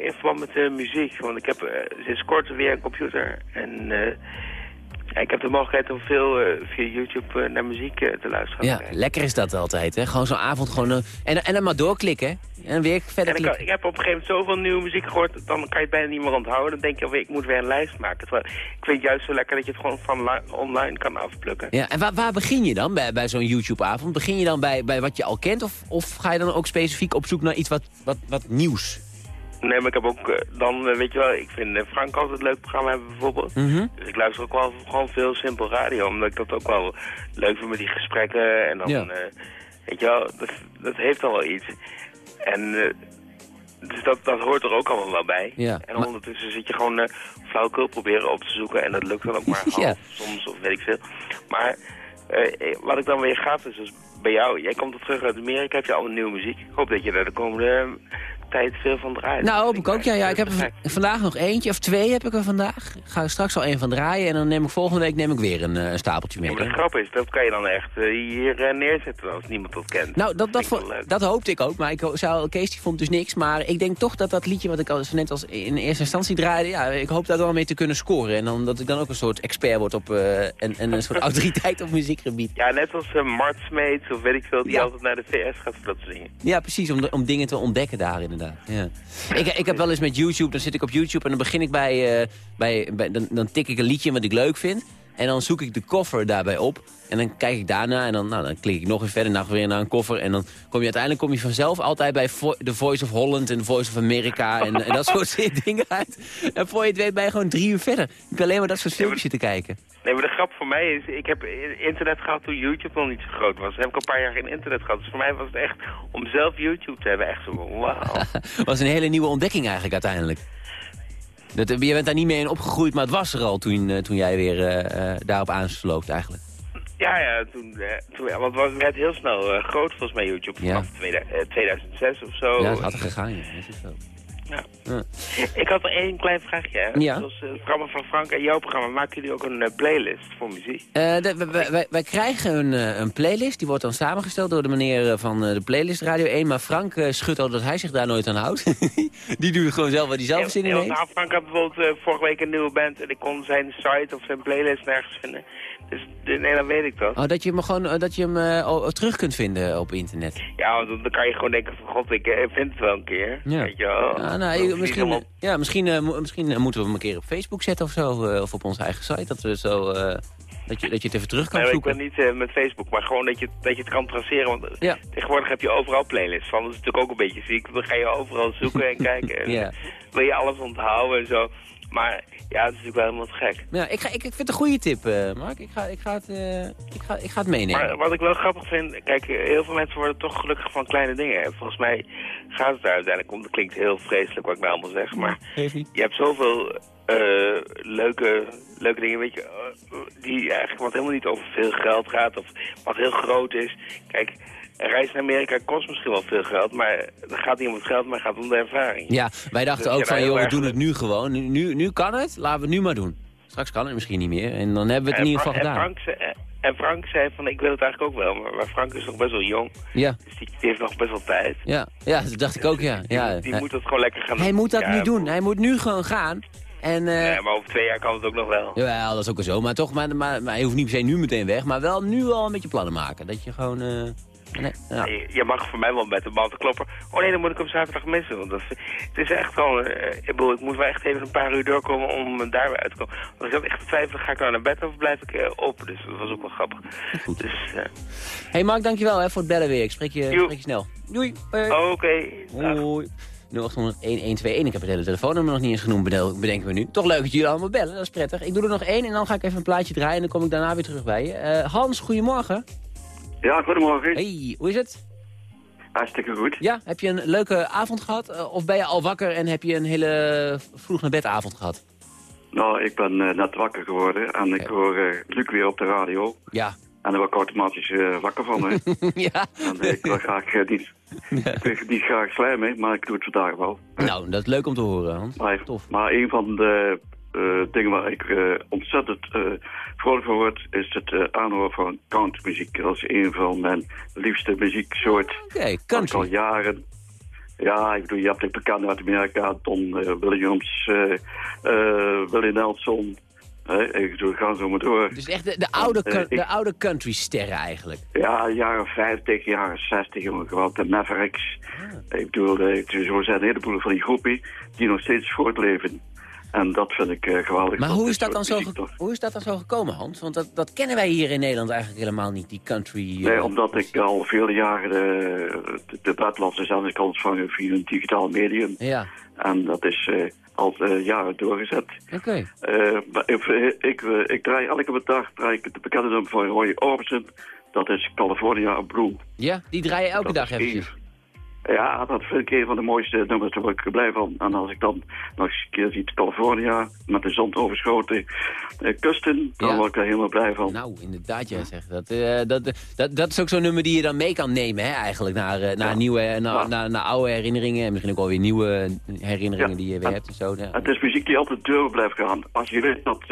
in verband met muziek. Want ik heb sinds kort weer een computer. En ik heb de mogelijkheid om veel eh, via YouTube eh, naar muziek eh, te luisteren. Ja, lekker is dat altijd, hè? Gewoon zo'n avond gewoon... en, en dan maar doorklikken? En weer verder En ik, klikken. ik heb op een gegeven moment zoveel nieuwe muziek gehoord, dan kan je het bijna niet meer onthouden. Dan denk je, alweer, ik moet weer een lijst maken. Terwijl, ik vind het juist zo lekker dat je het gewoon van li- online kan afplukken. Ja, en waar, waar begin je dan bij, bij zo'n YouTube-avond? Begin je dan bij, bij wat je al kent? Of, of ga je dan ook specifiek op zoek naar iets wat, wat, wat nieuws? Nee, maar ik heb ook eh, dan, eh, weet je wel, ik vind eh, Frank altijd een leuk programma hebben bijvoorbeeld. Mhm. Dus ik luister ook wel gewoon veel simpel radio, omdat ik dat ook wel leuk vind met die gesprekken. En dan, Ja. weet je wel, dat, dat heeft al wel iets. En dus dat, dat hoort er ook allemaal wel bij. Ja, en maar- ondertussen zit je gewoon flauwekul proberen op te zoeken en dat lukt dan ook maar half Ja. soms of weet ik veel. Maar wat ik dan weer gaaf is, dus bij jou, jij komt er terug uit Amerika, heb je allemaal nieuwe muziek. Ik hoop dat je daar de komende tijd veel van draait. Nou, hoop ik ook. Ja, ja, ik heb er vandaag nog eentje, of twee heb ik er vandaag. Ik ga er straks al één van draaien en dan neem ik volgende week neem ik weer een, eh, een stapeltje mee. Ja, maar de grap is, dat kan je dan echt eh, hier eh, neerzetten als niemand dat kent. Nou, dat, dat, dat hoopte ik ook, maar ik zou, Kees die vond dus niks. Maar ik denk toch dat dat liedje wat ik al net als in eerste instantie draaide... ja, ik hoop daar wel mee te kunnen scoren. En dan, dat ik dan ook een soort expert word op, en, en een soort autoriteit op muziekgebied. Ja, net als eh, Mart Smeets of weet ik veel, die Ja. altijd naar de VS gaat voor dat soort dingen. Ja, precies, om, de- om dingen te ontdekken daar Ja. Ik, ik heb wel eens met YouTube, dan zit ik op YouTube en dan begin ik bij... eh, bij, bij dan, dan tik ik een liedje wat ik leuk vind. En dan zoek ik de koffer daarbij op. En dan kijk ik daarna en dan, nou, dan klik ik nog eens verder naar, weer naar een koffer. En dan kom je uiteindelijk kom je vanzelf altijd bij Vo The Voice of Holland en The Voice of America. En, en dat soort dingen uit. En voor je het weet ben je gewoon drie uur verder. Ik alleen maar dat soort filmpjes zitten kijken. Nee, maar de grap voor mij is, ik heb internet gehad toen YouTube nog niet zo groot was. Dan heb ik een paar jaar geen internet gehad. Dus voor mij was het echt, om zelf YouTube te hebben, echt zo wauw. was een hele nieuwe ontdekking eigenlijk uiteindelijk. Dat, je bent daar niet mee in opgegroeid, maar het was er al toen, eh, toen jij weer eh, eh, daarop aansloot eigenlijk. Ja, ja, toen, toen want het werd heel snel groot volgens mij YouTube. Vanaf 2000, eh, 2006 of zo. Ja, dat had er gegaan. Ja. Dat is zo. Ja. Ja. Ik had er één klein vraagje. Ja. Zoals eh, het programma van Frank en jouw programma, maken jullie ook een eh, playlist voor muziek? Eh, de- wij- wij, krijgen een, een playlist, die wordt dan samengesteld door de meneer van de playlist Radio 1. Maar Frank schudt al dat hij zich daar nooit aan houdt. die doet gewoon zelf wat hij zelf zin in heeft. nou, Frank had bijvoorbeeld vorige week een nieuwe band en ik kon zijn site of zijn playlist nergens vinden. Dus eh, nee, dan weet ik dat. Oh, dat je hem, gewoon, eh, dat je hem eh, terug kunt vinden op internet. Ja, want dan- kan je gewoon denken van god, ik eh, vind het wel een keer. Ja. Weet je wel. Ja, nou, misschien, helemaal- ja, misschien, eh, misschien eh, moeten we hem een keer op Facebook zetten of zo. eh, of op onze eigen site. Dat, we zo, eh, dat, je, dat je het even terug kan Nee, maar ik zoeken. ben niet eh, met Facebook, maar gewoon dat je, dat je het kan traceren. Want eh, Ja. tegenwoordig heb je overal playlists van. Dat is natuurlijk ook een beetje ziek. Dan ga je overal zoeken en kijken. En Ja. Wil je alles onthouden en zo. Maar ja, het is natuurlijk wel helemaal te gek. Ja, ik, ga, ik, ik vind het een goede tip, eh, Mark. Ik ga, ik, ga het, eh, ik, ga, ik ga het meenemen. Maar wat ik wel grappig vind, kijk, heel veel mensen worden toch gelukkig van kleine dingen. En volgens mij gaat het daar uiteindelijk om. Dat klinkt heel vreselijk wat ik nou allemaal zeg, maar je hebt zoveel eh, leuke, leuke dingen, weet je, die eigenlijk wat helemaal niet over veel geld gaat of wat heel groot is. Kijk, een reis naar Amerika kost misschien wel veel geld, maar het gaat niet om het geld, maar het gaat om de ervaring. Ja, wij dachten Dus ook ja, van, joh, we doen het nu gewoon. Nu, nu, nu kan het, laten we het nu maar doen. Straks kan het misschien niet meer. En dan hebben we het in ieder geval en gedaan. Frank, zei- en Frank zei van, ik wil het eigenlijk ook wel, maar, Frank is nog best wel jong. Ja, Dus die, heeft nog best wel tijd. ja, ja, dat dacht ik ook, ja. ja. Die hij, moet het gewoon lekker gaan hij doen. moet dat Ja, nu doen. Hij moet nu gewoon gaan. En, eh Nee, maar over twee jaar kan het ook nog wel. Jawel, dat is ook wel zo. Maar toch, maar, maar, maar je hoeft niet per se nu meteen weg. Maar wel nu al een beetje plannen maken. Dat je gewoon... eh, nee, ja. Je mag voor mij wel met de bal te kloppen. Oh nee, dan moet ik op zaterdag missen. Want dat, het is echt gewoon... eh, ik, bedoel, ik moet wel echt even een paar uur doorkomen om daar weer uit te komen. Want ik zat echt te twijfelen, ga ik nou naar bed of blijf ik eh, op? Dus dat was ook wel grappig. Dus, eh, hey Mark, dankjewel hè, voor het bellen weer. Ik spreek je, spreek je snel. Doei. Oké. Hoi. 0800 1121. Ik heb het hele telefoonnummer nog niet eens genoemd, bedenken we nu. Toch leuk dat jullie allemaal bellen, dat is prettig. Ik doe er nog één en dan ga ik even een plaatje draaien en dan kom ik daarna weer terug bij je. Eh, Hans, goedemorgen. Ja, goedemorgen. Hey, hoe is het? Hartstikke goed. Ja, heb je een leuke avond gehad? Eh, of ben je al wakker en heb je een hele vroeg naar bed avond gehad? Nou, ik ben eh, net wakker geworden en ik hoor eh, Luc weer op de radio. Ja. En daar word ik automatisch wakker van, hè. ja. En ik wil graag niet, ik wil niet graag slijmen, maar ik doe het vandaag wel. Nou, dat is leuk om te horen, Hans. Maar, maar een van de eh, dingen waar ik eh, ontzettend eh, vrolijk van word, is het aanhoren van countrymuziek. Dat is een van mijn liefste muzieksoort. Oké, country. Al jaren. Ja, ik bedoel, je hebt de bekende uit Amerika, Don Williams, Willie Nelson. Ik bedoel, ga zo maar door. Dus echt de, de oude, ik- de oude country sterren eigenlijk. Ja, jaren 50, jaren 60, jongen, gewoon de Mavericks. Ah. Ik bedoel, zo zijn een heleboel van die groepen die nog steeds voortleven. En dat vind ik eh, geweldig. Maar hoe is, dat dan zo hoe is dat dan zo gekomen, Hans? Want dat, dat kennen wij hier in Nederland eigenlijk helemaal niet, die country... eh, Nee, omdat ik al vele jaren de, de, de buitenlandse zenders kan ontvangen via een digitaal medium. Ja, En dat is eh, al jaren doorgezet. oké. Maar ik, ik, ik draai elke dag draai ik de bekende nummer van Roy Orbison. Dat is California Blue. Ja, die draai je elke Dat dag eventjes. Ja, dat vind ik een van de mooiste nummers, daar word ik blij van. En als ik dan nog eens een keer zie California met de zon overschoten eh, kusten, dan Ja. word ik daar helemaal blij van. Nou, inderdaad, jij zegt dat, eh, dat, dat. Dat is ook zo'n nummer die je dan mee kan nemen, hè, eigenlijk, naar, eh, naar, nieuwe, naar, naar, naar oude herinneringen. En misschien ook wel weer nieuwe herinneringen die je weer hebt en zo. Het is muziek die altijd deur blijft gaan. Als je weet dat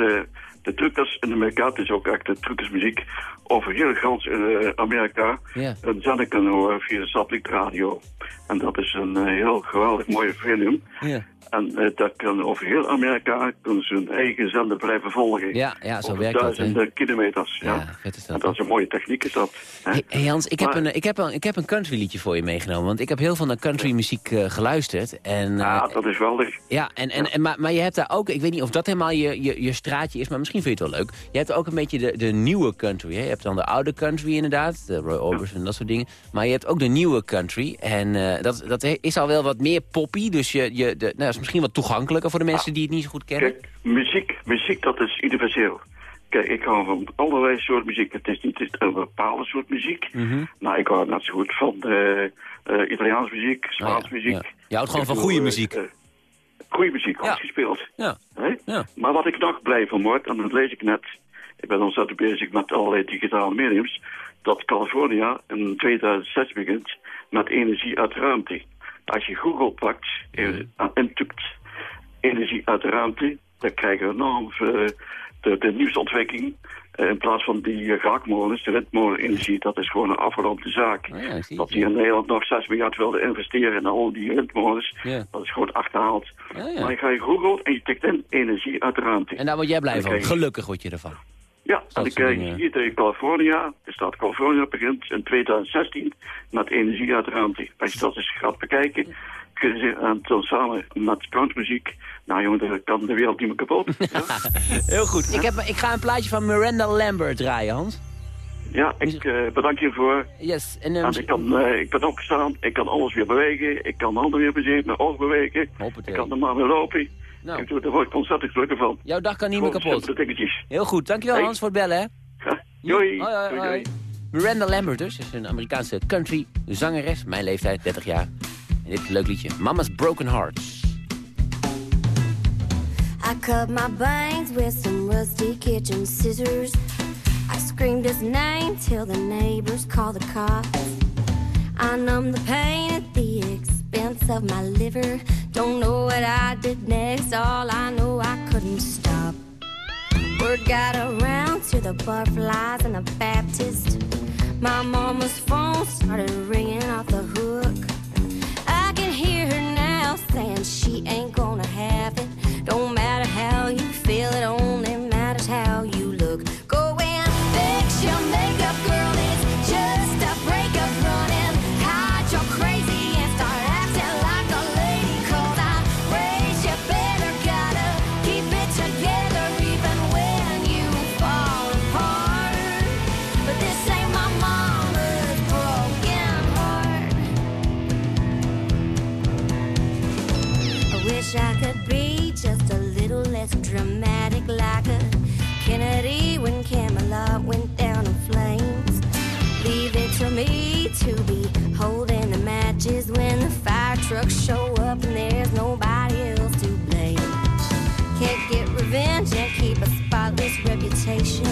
de truckers in Amerika, het is ook echt de truckersmuziek, over heel gans eh, Amerika Ja. een zender kunnen horen via de satellietradio. En dat is een eh, heel geweldig mooie medium. Ja. En eh, dat kan over heel Amerika kunnen ze hun eigen zender blijven volgen. Ja, ja, zo over werkt dat, duizenden kilometers. Ja. Ja, vet is dat. En dat is een mooie techniek, is dat. Hey, hey Hans, ik heb, een, ik, heb een, ik heb een country liedje voor je meegenomen. Want ik heb heel veel naar country muziek eh, geluisterd. En, eh, Ja, dat is geweldig. Ja, en, en, en, maar, maar je hebt daar ook, ik weet niet of dat helemaal je, je, je straatje is, maar misschien vind je het wel leuk. Je hebt ook een beetje de, de nieuwe country. Hè? Je hebt dan de oude country inderdaad, de Roy Orbison en dat soort dingen. Maar je hebt ook de nieuwe country. En eh, dat, dat is al wel wat meer poppy, dus je, je, de, nou, misschien wat toegankelijker voor de mensen die het niet zo goed kennen. Kijk, muziek, muziek dat is universeel. Kijk, ik hou van allerlei soort muziek. Het is niet een bepaalde soort muziek. Mhm. Maar ik hou net zo goed van eh eh Italiaans muziek, Spaans muziek. Oh ja. Je houdt gewoon Ik van goede eh, muziek. goede muziek, Ja. gespeeld. Ja. Ja. Maar wat ik nog blij van word, en dat lees ik net... Ik ben ontzettend bezig met allerlei digitale mediums... dat California in 2006 begint met energie uit ruimte. Als je Google pakt en intoekt energie uit de ruimte... dan krijgen we enorm eh, de, de nieuwste ontwikkeling... Eh, in plaats van die uh, de windmolenenergie, dat is gewoon een afgerondde zaak. Oh ja, dat die in Nederland nog 6 miljard wilden investeren in al die windmolens, Ja. dat is gewoon achterhaald. Ja. Maar je ga je Google en je tikt in energie uit de ruimte. En daar word jij blij van. je- Gelukkig word je ervan. Ja, en je dingen. hier tegen California, de staat California begint in 2016 met energie uit de ruimte. Als je dat eens gaat bekijken, kun je zeggen, en dan samen met countrymuziek, nou jongen, dan kan de wereld niet meer kapot. Heel goed. Ik, heb, ik ga een plaatje van Miranda Lambert draaien, Hans. Ja, ik eh, bedank je voor. Yes. En, eh, En ik, kan, eh, ik ben opgestaan, ik kan alles weer bewegen, ik kan handen weer bewegen, mijn oog bewegen, ik kan er maar weer lopen. Nou. Daar word ik ontzettend gelukkig van. Jouw dag kan niet meer kapot. Heel goed. Dankjewel Hey. Hans voor het bellen, hè. Doei. Hoi, hoi, Doei, hoi. doei. Miranda Lambert dus, is een Amerikaanse country zangeres. Mijn leeftijd, 30 jaar. En dit is een leuk liedje. Mama's Broken Hearts. I cut my bangs with some rusty kitchen scissors. I screamed his name till the neighbors called the cops. I numbed the pain at the expense of my liver. Don't know what I did next, all I know I couldn't stop. Word got around to the butterflies and the Baptist. My mama's phone started ringing off the hook. I can hear her now saying she ain't gonna have it. Don't matter how you feel, it only matters how you trucks show up and there's nobody else to blame. Can't get revenge and keep a spotless reputation.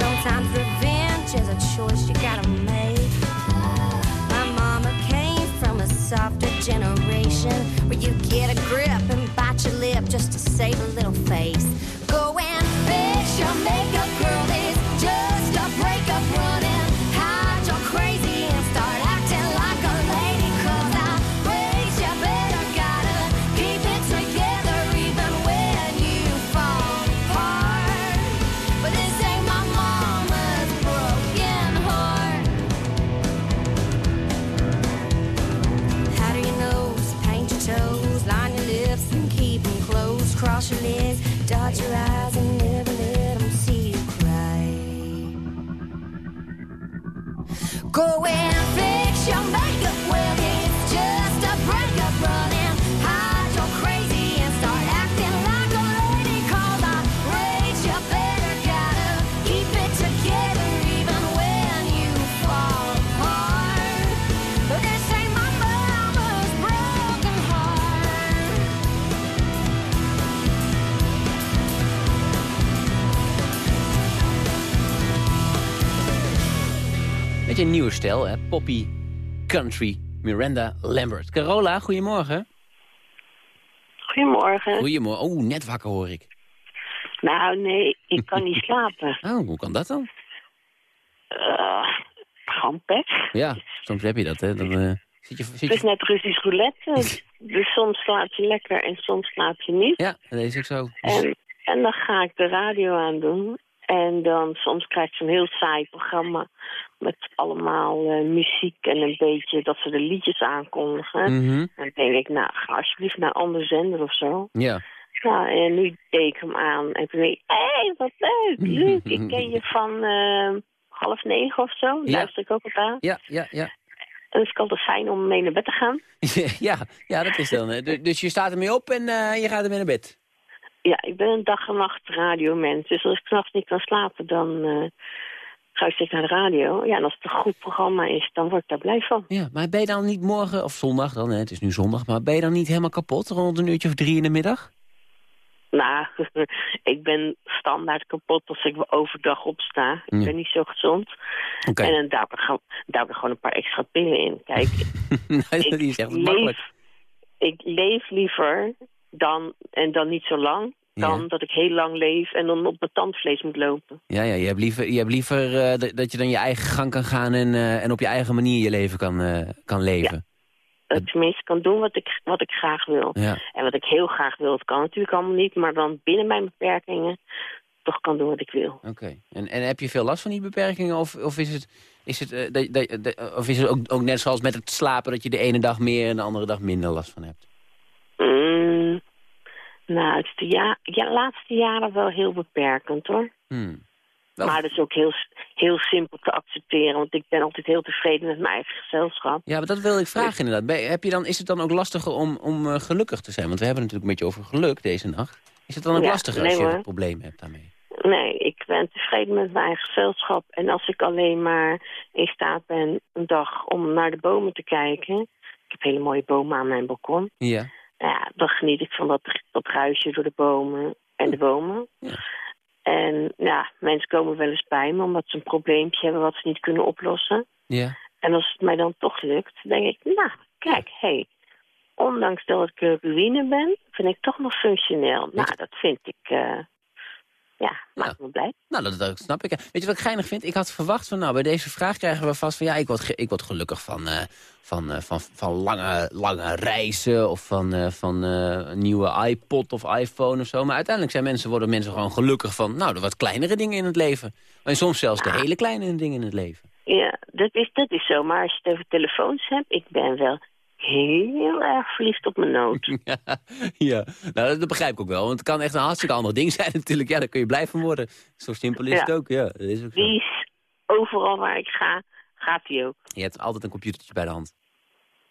Sometimes revenge is a choice you gotta make. My mama came from a softer generation where you get a grip and bite your lip just to save a little face. Go and fix your makeup. Go and fix your makeup, well, Beetje een nieuwe stijl, hè? Poppy, country, Miranda Lambert. Carola, goedemorgen. Goedemorgen. Goedemorgen. Oh, net wakker hoor ik. Nou, nee, ik kan niet slapen. Oh, hoe kan dat dan? Uh, gewoon pech. Ja, soms heb je dat, hè? Dan eh, zit je... Zit Het is je... net Russisch roulette. Dus soms slaap je lekker en soms slaap je niet. Ja, dat is ook zo. En, en dan ga ik de radio aan doen. En dan soms krijg ik zo'n heel saai programma met allemaal eh, muziek en een beetje dat ze de liedjes aankondigen. Mhm. En dan denk ik, nou, ga alsjeblieft naar een andere zender of zo. Ja. Nou, en nu deed ik hem aan en toen denk ik, hé, hey, wat leuk, leuk. Ik ken je van eh, half negen of zo. Ja. Luister ik ook op aan. Ja, ja, ja. En het is altijd fijn om mee naar bed te gaan. ja, ja, dat is dan. Dus je staat ermee op en eh, je gaat ermee naar bed. Ja, ik ben een dag en nacht radiomens. Dus als ik s'nachts niet kan slapen, dan ga ik naar de radio. Ja, en als het een goed programma is, dan word ik daar blij van. Ja, maar ben je dan niet morgen, of zondag dan, hè, het is nu zondag, maar ben je dan niet helemaal kapot rond een uurtje of drie in de middag? Nou, ik ben standaard kapot als ik overdag opsta. Ik Ja. ben niet zo gezond. Oké. En dan duik er, gewoon, een paar extra pillen in. Kijk, nou, is echt leef, makkelijk. ik leef liever dan, en dan niet zo lang, dan Ja. dat ik heel lang leef en dan op mijn tandvlees moet lopen. Ja, ja, je hebt liever, je hebt liever eh, dat- dat je dan je eigen gang kan gaan en, eh, en op je eigen manier je leven kan, eh, kan leven. Dat ik tenminste kan doen wat ik, wat ik graag wil. Ja. En wat ik heel graag wil, dat kan natuurlijk allemaal niet, maar dan binnen mijn beperkingen toch kan doen wat ik wil. Oké. En, en heb je veel last van die beperkingen? Of, of is het, is het, dat, dat, dat- of is het ook, ook net zoals met het slapen... dat je de ene dag meer en de andere dag minder last van hebt? Mm, nou, het is de ja, ja, laatste jaren wel heel beperkend hoor. Hmm. Maar dat is ook heel, heel simpel te accepteren, want ik ben altijd heel tevreden met mijn eigen gezelschap. Ja, maar dat wilde ik vragen inderdaad. Ben- Heb je dan, is het dan ook lastiger om, om eh, gelukkig te zijn? Want we hebben het natuurlijk een beetje over geluk deze nacht. Is het dan ook Ja, lastiger nee, als je een probleem hebt daarmee? Nee, ik ben tevreden met mijn eigen gezelschap. En als ik alleen maar in staat ben een dag om naar de bomen te kijken... Ik heb hele mooie bomen aan mijn balkon. Ja. Nou ja, dan geniet ik van dat, dat ruisje door de bomen en de bomen. En ja, mensen komen wel eens bij me omdat ze een probleempje hebben wat ze niet kunnen oplossen. Ja. En als het mij dan toch lukt, denk ik, nou, kijk, hé, hey, ondanks dat ik ruïne ben, vind ik toch nog functioneel. Nou, dat vind ik, eh, ja, maakt me blij. Nou, dat, dat snap ik. Weet je wat ik geinig vind? Ik had verwacht van, nou, bij deze vraag krijgen we vast van... ja, ik word, ge- ik word gelukkig van, eh, van, eh, van, van lange, lange reizen... of van, eh, van een nieuwe iPod of iPhone of zo. Maar uiteindelijk zijn mensen, worden mensen gewoon gelukkig van... nou, de wat kleinere dingen in het leven. En soms zelfs de hele kleine dingen in het leven. Ja, dat is, dat is zo. Maar als je het over telefoons hebt, ik ben wel heel erg verliefd op mijn noot. ja, ja. Nou, dat, begrijp ik ook wel. Want het kan echt een hartstikke ander ding zijn natuurlijk. Ja, daar kun je blij van worden. Zo simpel is Ja. het ook. Ja, dat is ook zo. Die is overal waar ik ga, gaat die ook. Je hebt altijd een computertje bij de hand.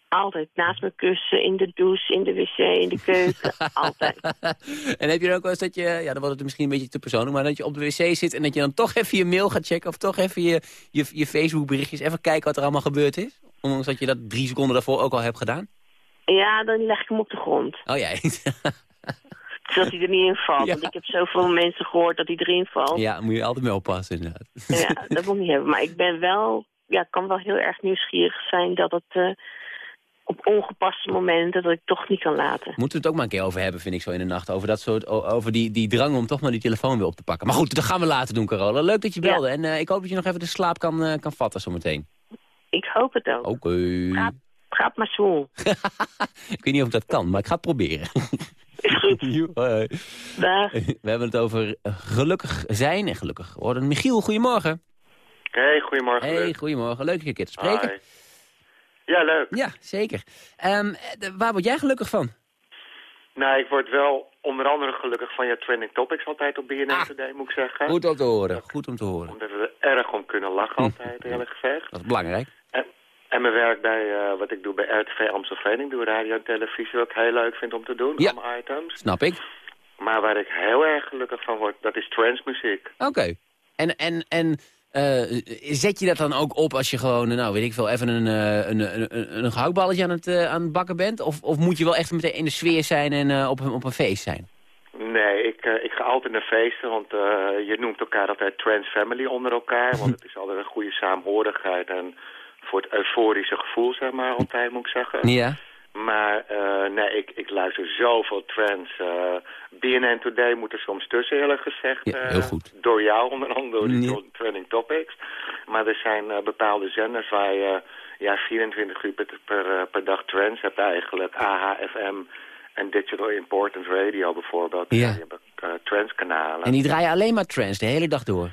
Altijd naast mijn kussen, in de douche, in de wc, in de keuken. altijd. En heb je ook wel eens dat je, ja, dan wordt het misschien een beetje te persoonlijk, maar dat je op de wc zit en dat je dan toch even je mail gaat checken of toch even je, je, je Facebook berichtjes, even kijken wat er allemaal gebeurd is? Ondanks dat je dat drie seconden daarvoor ook al hebt gedaan? Ja, dan leg ik hem op de grond. Oh jij. Zodat hij er niet in valt. Want ik heb zoveel mensen gehoord dat hij erin valt. ja, moet je altijd mee oppassen inderdaad. Ja, dat moet ik niet hebben. Maar ik ben wel, ja, kan wel heel erg nieuwsgierig zijn dat het eh, op ongepaste momenten dat ik toch niet kan laten. Moeten we het ook maar een keer over hebben, vind ik zo in de nacht. Over, dat soort, over die, die drang om toch maar die telefoon weer op te pakken. Maar goed, dat gaan we later doen, Carola. Leuk dat je belde. En eh, ik hoop dat je nog even de slaap kan, eh, kan vatten zometeen. Ik hoop het ook. Oké. Gaat, gaat maar zo. ik weet niet of ik dat kan, maar ik ga het proberen. Is goed. Dag. We hebben het over eh, gelukkig zijn en gelukkig worden. Michiel, goedemorgen. Hey, goedemorgen. Hey, goedemorgen. Leuk je een keer te spreken. Hi. Ja, leuk. Ja, zeker. Ehm, waar word jij gelukkig van? Nou, ik word wel onder andere gelukkig van je trending topics altijd op BNN Today, moet ik zeggen. Goed om te horen. Goed om te horen. Omdat het er erg om kunnen lachen altijd, eerlijk gezegd. Dat is belangrijk. En, mijn werk bij, eh, wat ik doe bij RTV Amstelveen, ik doe radio en televisie, wat ik heel leuk vind om te doen, Ja. allemaal items. Snap ik. Maar waar ik heel erg gelukkig van word, dat is transmuziek. Oké. En, en, en eh, zet je dat dan ook op als je gewoon, eh, nou weet ik veel, even een, eh, een, een, een, een gehaktballetje aan het, aan het bakken bent? Of, of moet je wel echt meteen in de sfeer zijn en op, een, op een feest zijn? Nee, ik, ik ga altijd naar feesten, want eh, je noemt elkaar altijd trans family onder elkaar. Want het is altijd een goede saamhorigheid en voor het euforische gevoel, zeg maar, altijd moet ik zeggen. Ja. Maar eh, nee, ik, ik luister zoveel trends. eh BNN Today moet er soms tussen, eerlijk gezegd. Ja, heel eh, goed. Door jou, onder andere, door die trending topics. Maar er zijn bepaalde zenders waar je ja, 24 uur per, per, per dag trends hebt eigenlijk. AHFM en Digital Importance Radio bijvoorbeeld. Ja. Die hebben uh, transkanalen. En die draaien alleen maar trends de hele dag door.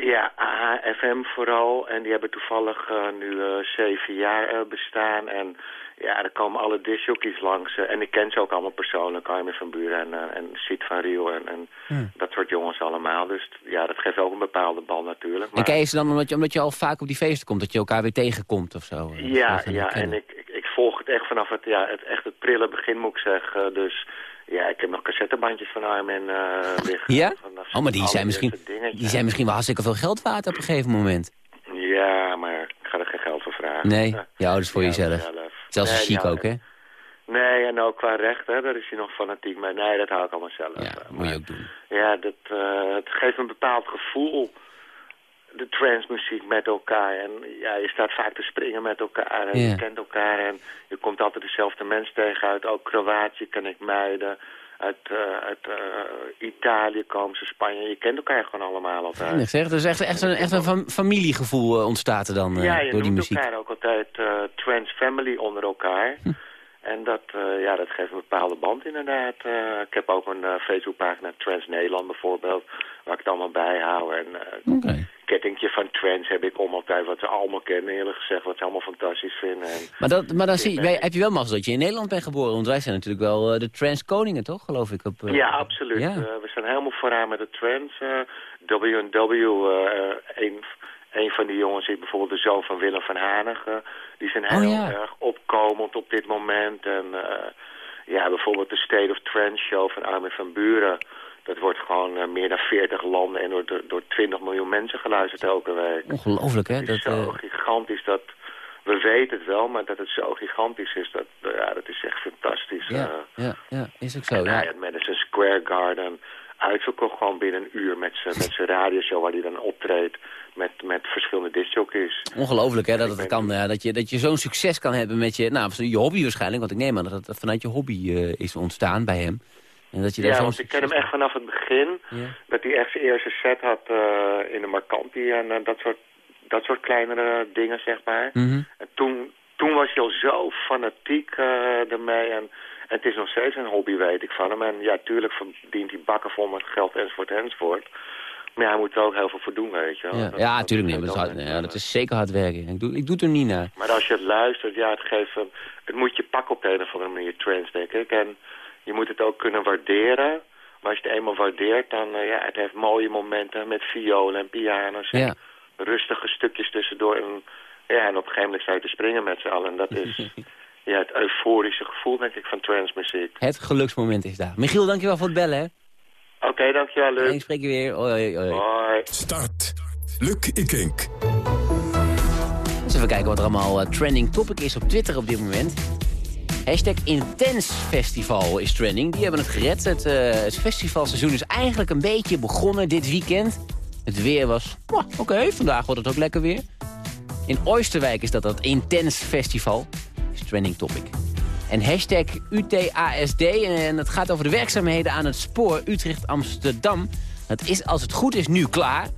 Ja, AHFM vooral. En die hebben toevallig eh, nu eh, zeven jaar bestaan. En ja, er komen alle discjockeys langs. eh, en ik ken ze ook allemaal persoonlijk. Armin van Buren en, en Siet van Riel en, en dat soort jongens allemaal. Dus ja, dat geeft ook een bepaalde bal natuurlijk. En ken je ze dan omdat je, omdat je al vaak op die feesten komt, dat je elkaar weer tegenkomt of zo? Ja, ja, en ik, ik, ik volg het echt vanaf het, ja, het, echt het prille begin moet ik zeggen. Dus ja, ik heb nog cassettebandjes van Armin eh liggen. Ja? Oh, maar die zijn, misschien, die zijn misschien wel hartstikke veel geld waard op een gegeven moment. Ja, maar ik ga er geen geld voor vragen. Nee, je ouders voor Ja, jezelf. zelf. Zelfs Nee, chic ja, ook, hè? Nee, en ook qua recht, hè, daar is hij nog fanatiek mee. Nee, dat hou ik allemaal zelf. Ja, dat moet je ook doen. Ja, dat, eh, het geeft een bepaald gevoel, de transmuziek met elkaar. En ja, je staat vaak te springen met elkaar en Ja. je kent elkaar. En je komt altijd dezelfde mens tegen uit. Ook Kroatië ken ik meiden. Uit, eh, uit eh, Italië komen ze, Spanje. Je kent elkaar gewoon allemaal altijd. Geinig, zeg. Dus echt, echt een, echt een fam- familiegevoel eh, ontstaat er dan ja, je door die noemt muziek. elkaar ook altijd trans family onder elkaar. Hm. En dat, eh, ja, dat geeft een bepaalde band inderdaad. Eh, ik heb ook een eh, Facebookpagina Trans Nederland bijvoorbeeld, waar ik het allemaal bijhoud. En eh kettingje van trans heb ik om altijd wat ze allemaal kennen, eerlijk gezegd, wat ze allemaal fantastisch vinden. En, Maar, dat, maar dan zie, je- wij- heb je wel mazzel dat je in Nederland bent geboren. Want wij zijn natuurlijk wel de transkoningen, toch? Geloof ik. Op, ja, absoluut. Ja. We staan helemaal vooraan met de trends. W&W, een, een van die jongens is bijvoorbeeld de zoon van Willem van Hanegem. die zijn heel Oh, ja. erg opkomend op dit moment. En eh, ja, bijvoorbeeld de State of Trends show van Armin van Buren. Dat wordt gewoon eh, meer dan 40 landen en door, door, door 20 miljoen mensen geluisterd elke week. Ongelooflijk, hè? Het is Dat, zo eh, gigantisch dat... We weten het wel, maar dat het zo gigantisch is, dat, ja, dat is echt fantastisch. ja, ja, ja, is ook zo. En Ja. had Madison Square Garden uitverkocht gewoon binnen een uur met zijn met zijn radioshow waar hij dan optreedt met, met verschillende discjockeys. Ongelooflijk, hè? Dat, het kan, ja, dat je, dat je zo'n succes kan hebben met je, nou, je hobby waarschijnlijk. Want ik neem aan dat het vanuit je hobby eh, is ontstaan bij hem. En dat je daar Ja, want ik ken hem echt vanaf het begin. Ja. Dat hij echt zijn eerste set had eh, in de Marcanti en eh, dat, soort, dat soort kleinere dingen, zeg maar. Mhm. En toen, toen was hij al zo fanatiek eh, ermee. En het is nog steeds een hobby, weet ik van hem. En ja, tuurlijk verdient hij bakken vol met geld enzovoort enzovoort. Maar ja, hij moet er ook heel veel voor doen, weet je wel. Ja, Dat- ja dat natuurlijk is niet. Dat hard, ja, dat is zeker hard werken. Ik doe, ik doe het er niet naar. Maar als je het luistert, ja, het geeft. Het moet je pakken op de een of andere manier, trance, denk ik. En je moet het ook kunnen waarderen. Maar als je het eenmaal waardeert, dan... eh, ja, het heeft mooie momenten met violen en piano's. En Ja. rustige stukjes tussendoor. En, ja, en op een gegeven moment je te springen met z'n allen. En dat is ja, het euforische gevoel, denk ik, van transmuziek. Het geluksmoment is daar. Michiel, dankjewel voor het bellen, hè? Oké, dankjewel, Luc. Ik spreek je weer. Hoi, hoi, hoi. Hoi. Start. Luc Ikink. Eens even kijken wat er allemaal eh, trending topic is op Twitter op dit moment. Hashtag Intens Festival is trending. Die hebben het gered. Het, eh, het festivalseizoen is eigenlijk een beetje begonnen dit weekend. Het weer was, "Mwah, oké, vandaag wordt het ook lekker weer. In Oosterwijk is dat dat Intens Festival. Trending topic. En hashtag UTASD. En het gaat over de werkzaamheden aan het spoor Utrecht-Amsterdam. Het is als het goed is nu klaar.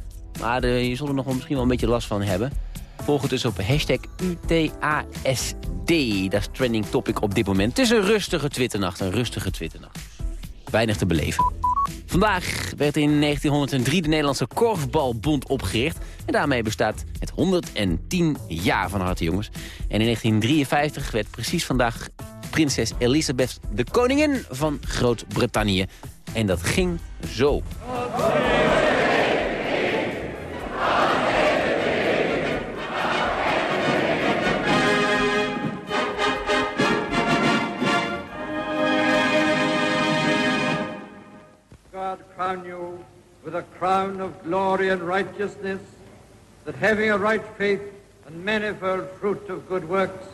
Maar eh, je zult er nog wel misschien wel een beetje last van hebben. Volg het dus op hashtag UTASD. Dat is trending topic op dit moment. Het is een rustige twitternacht, een rustige twitternacht. Weinig te beleven. Vandaag werd in 1903 de Nederlandse Korfbalbond opgericht. En daarmee bestaat het 110 jaar van harte, jongens. En in 1953 werd precies vandaag prinses Elisabeth de koningin van Groot-Brittannië. En dat ging zo. Crown of glory and righteousness, that having a right faith and manifold fruit of good works.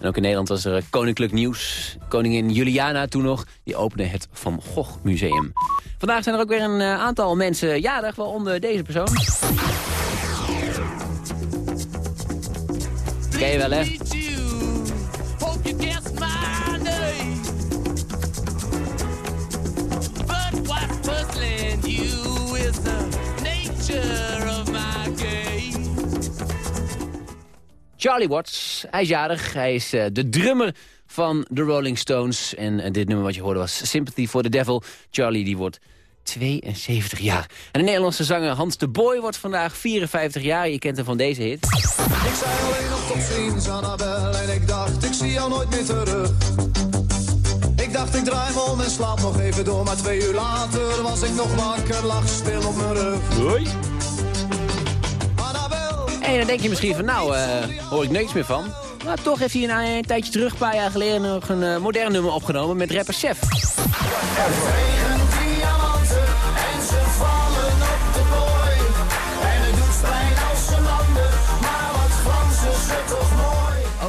En ook in Nederland was er koninklijk nieuws. Koningin Juliana toen nog, die opende het Van Gogh Museum. Vandaag zijn er ook weer een eh, aantal mensen jarig, waaronder deze persoon. Ken je wel, hè? Puzzling you is the nature of my game. Charlie Watts, hij is jarig. Hij is eh, de drummer van de Rolling Stones. En eh, dit nummer wat je hoorde was Sympathy for the Devil. Charlie die wordt 72 jaar. En de Nederlandse zanger Hans de Boy wordt vandaag 54 jaar. Je kent hem van deze hit. Ik zei alleen nog tot ziens, Annabel. En ik dacht, ik zie jou nooit meer terug. Ik dacht, ik draai me om en slaap nog even door. Maar twee uur later was ik nog wakker, lag stil op mijn rug. Hoi. En dan denk je misschien van, nou, eh, hoor ik niks meer van. Maar toch heeft hij een, een tijdje terug, een paar jaar geleden, nog een eh, modern nummer opgenomen met rapper Chef.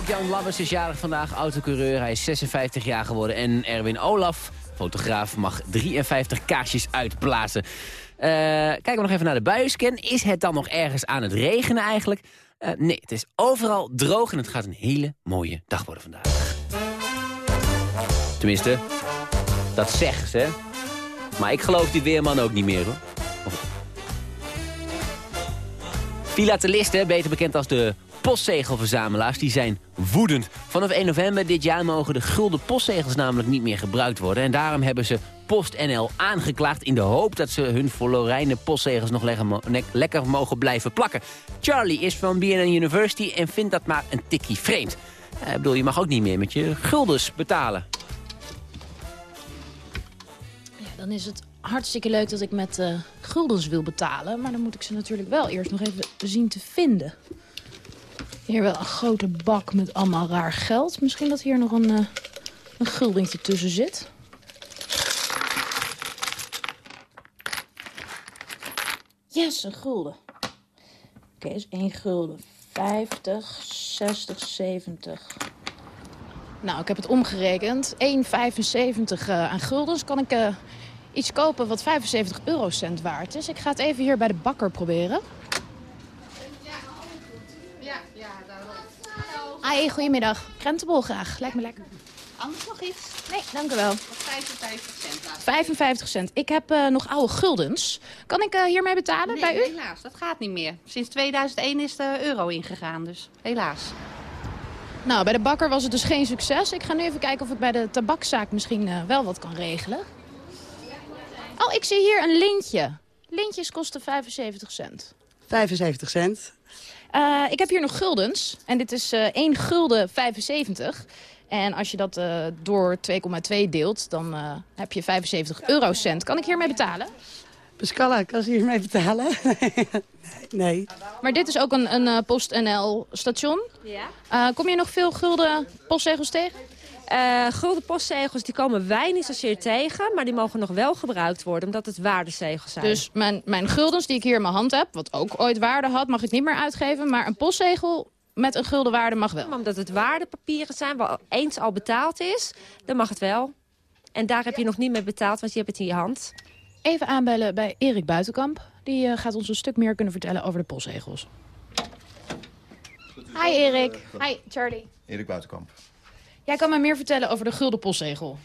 Jan Lammers is jarig vandaag, autocoureur. Hij is 56 jaar geworden. En Erwin Olaf, fotograaf, mag 53 kaarsjes uitblazen. Eh, kijken we nog even naar de buienscan. Is het dan nog ergens aan het regenen eigenlijk? Eh, nee, het is overal droog en het gaat een hele mooie dag worden vandaag. Tenminste, dat zegt ze. Maar ik geloof die weerman ook niet meer hoor. Filatelisten, beter bekend als de postzegelverzamelaars, die zijn woedend. Vanaf 1 november dit jaar mogen de gulden postzegels namelijk niet meer gebruikt worden. En daarom hebben ze PostNL aangeklaagd in de hoop dat ze hun Florijnen postzegels nog lekker, mogen blijven plakken. Charlie is van BNN University en vindt dat maar een tikkie vreemd. Ik bedoel, je mag ook niet meer met je guldens betalen. Ja, dan is het hartstikke leuk dat ik met eh, guldens wil betalen. Maar dan moet ik ze natuurlijk wel eerst nog even zien te vinden. Hier wel een grote bak met allemaal raar geld. Misschien dat hier nog een, eh een guldentje tussen zit. Yes, een gulden. Oké, is 1 gulden. 50, 60, 70. Nou, ik heb het omgerekend. 1,75 eh, aan guldens kan ik eh, iets kopen wat 75 eurocent waard is. Ik ga het even hier bij de bakker proberen. Hi, goedemiddag. Krentenbol graag. Lijkt me lekker. Anders nog iets? Nee, dank u wel. Wat 55 cent laat. 55 cent. Ik heb eh, nog oude guldens. Kan ik eh, hiermee betalen Nee, bij u? helaas. Dat gaat niet meer. Sinds 2001 is de euro ingegaan, dus helaas. Nou, bij de bakker was het dus geen succes. Ik ga nu even kijken of ik bij de tabakzaak misschien eh, wel wat kan regelen. Oh, ik zie hier een lintje. Lintjes kosten 75 cent. 75 cent. Eh, ik heb hier nog guldens. En dit is eh 1 gulden 75. En als je dat eh, door 2,2 deelt, dan eh, heb je 75 eurocent. Kan ik hiermee betalen? Pascala, kan ze hiermee betalen? nee. Maar dit is ook een, een eh, PostNL station. Ja. Eh, kom je nog veel gulden postzegels tegen? Eh, gulden postzegels die komen wij niet zozeer tegen, maar die mogen nog wel gebruikt worden, omdat het waardezegels zijn. Dus mijn, mijn guldens die ik hier in mijn hand heb, wat ook ooit waarde had, mag ik niet meer uitgeven. Maar een postzegel met een gulden waarde mag wel. Omdat het waardepapieren zijn, waar eens al betaald is, dan mag het wel. En daar heb je nog niet mee betaald, want je hebt het in je hand. Even aanbellen bij Erik Buitenkamp. Die eh, gaat ons een stuk meer kunnen vertellen over de postzegels. Hi Erik. Hi Charlie. Erik Buitenkamp. Jij kan me meer vertellen over de gulden postzegel.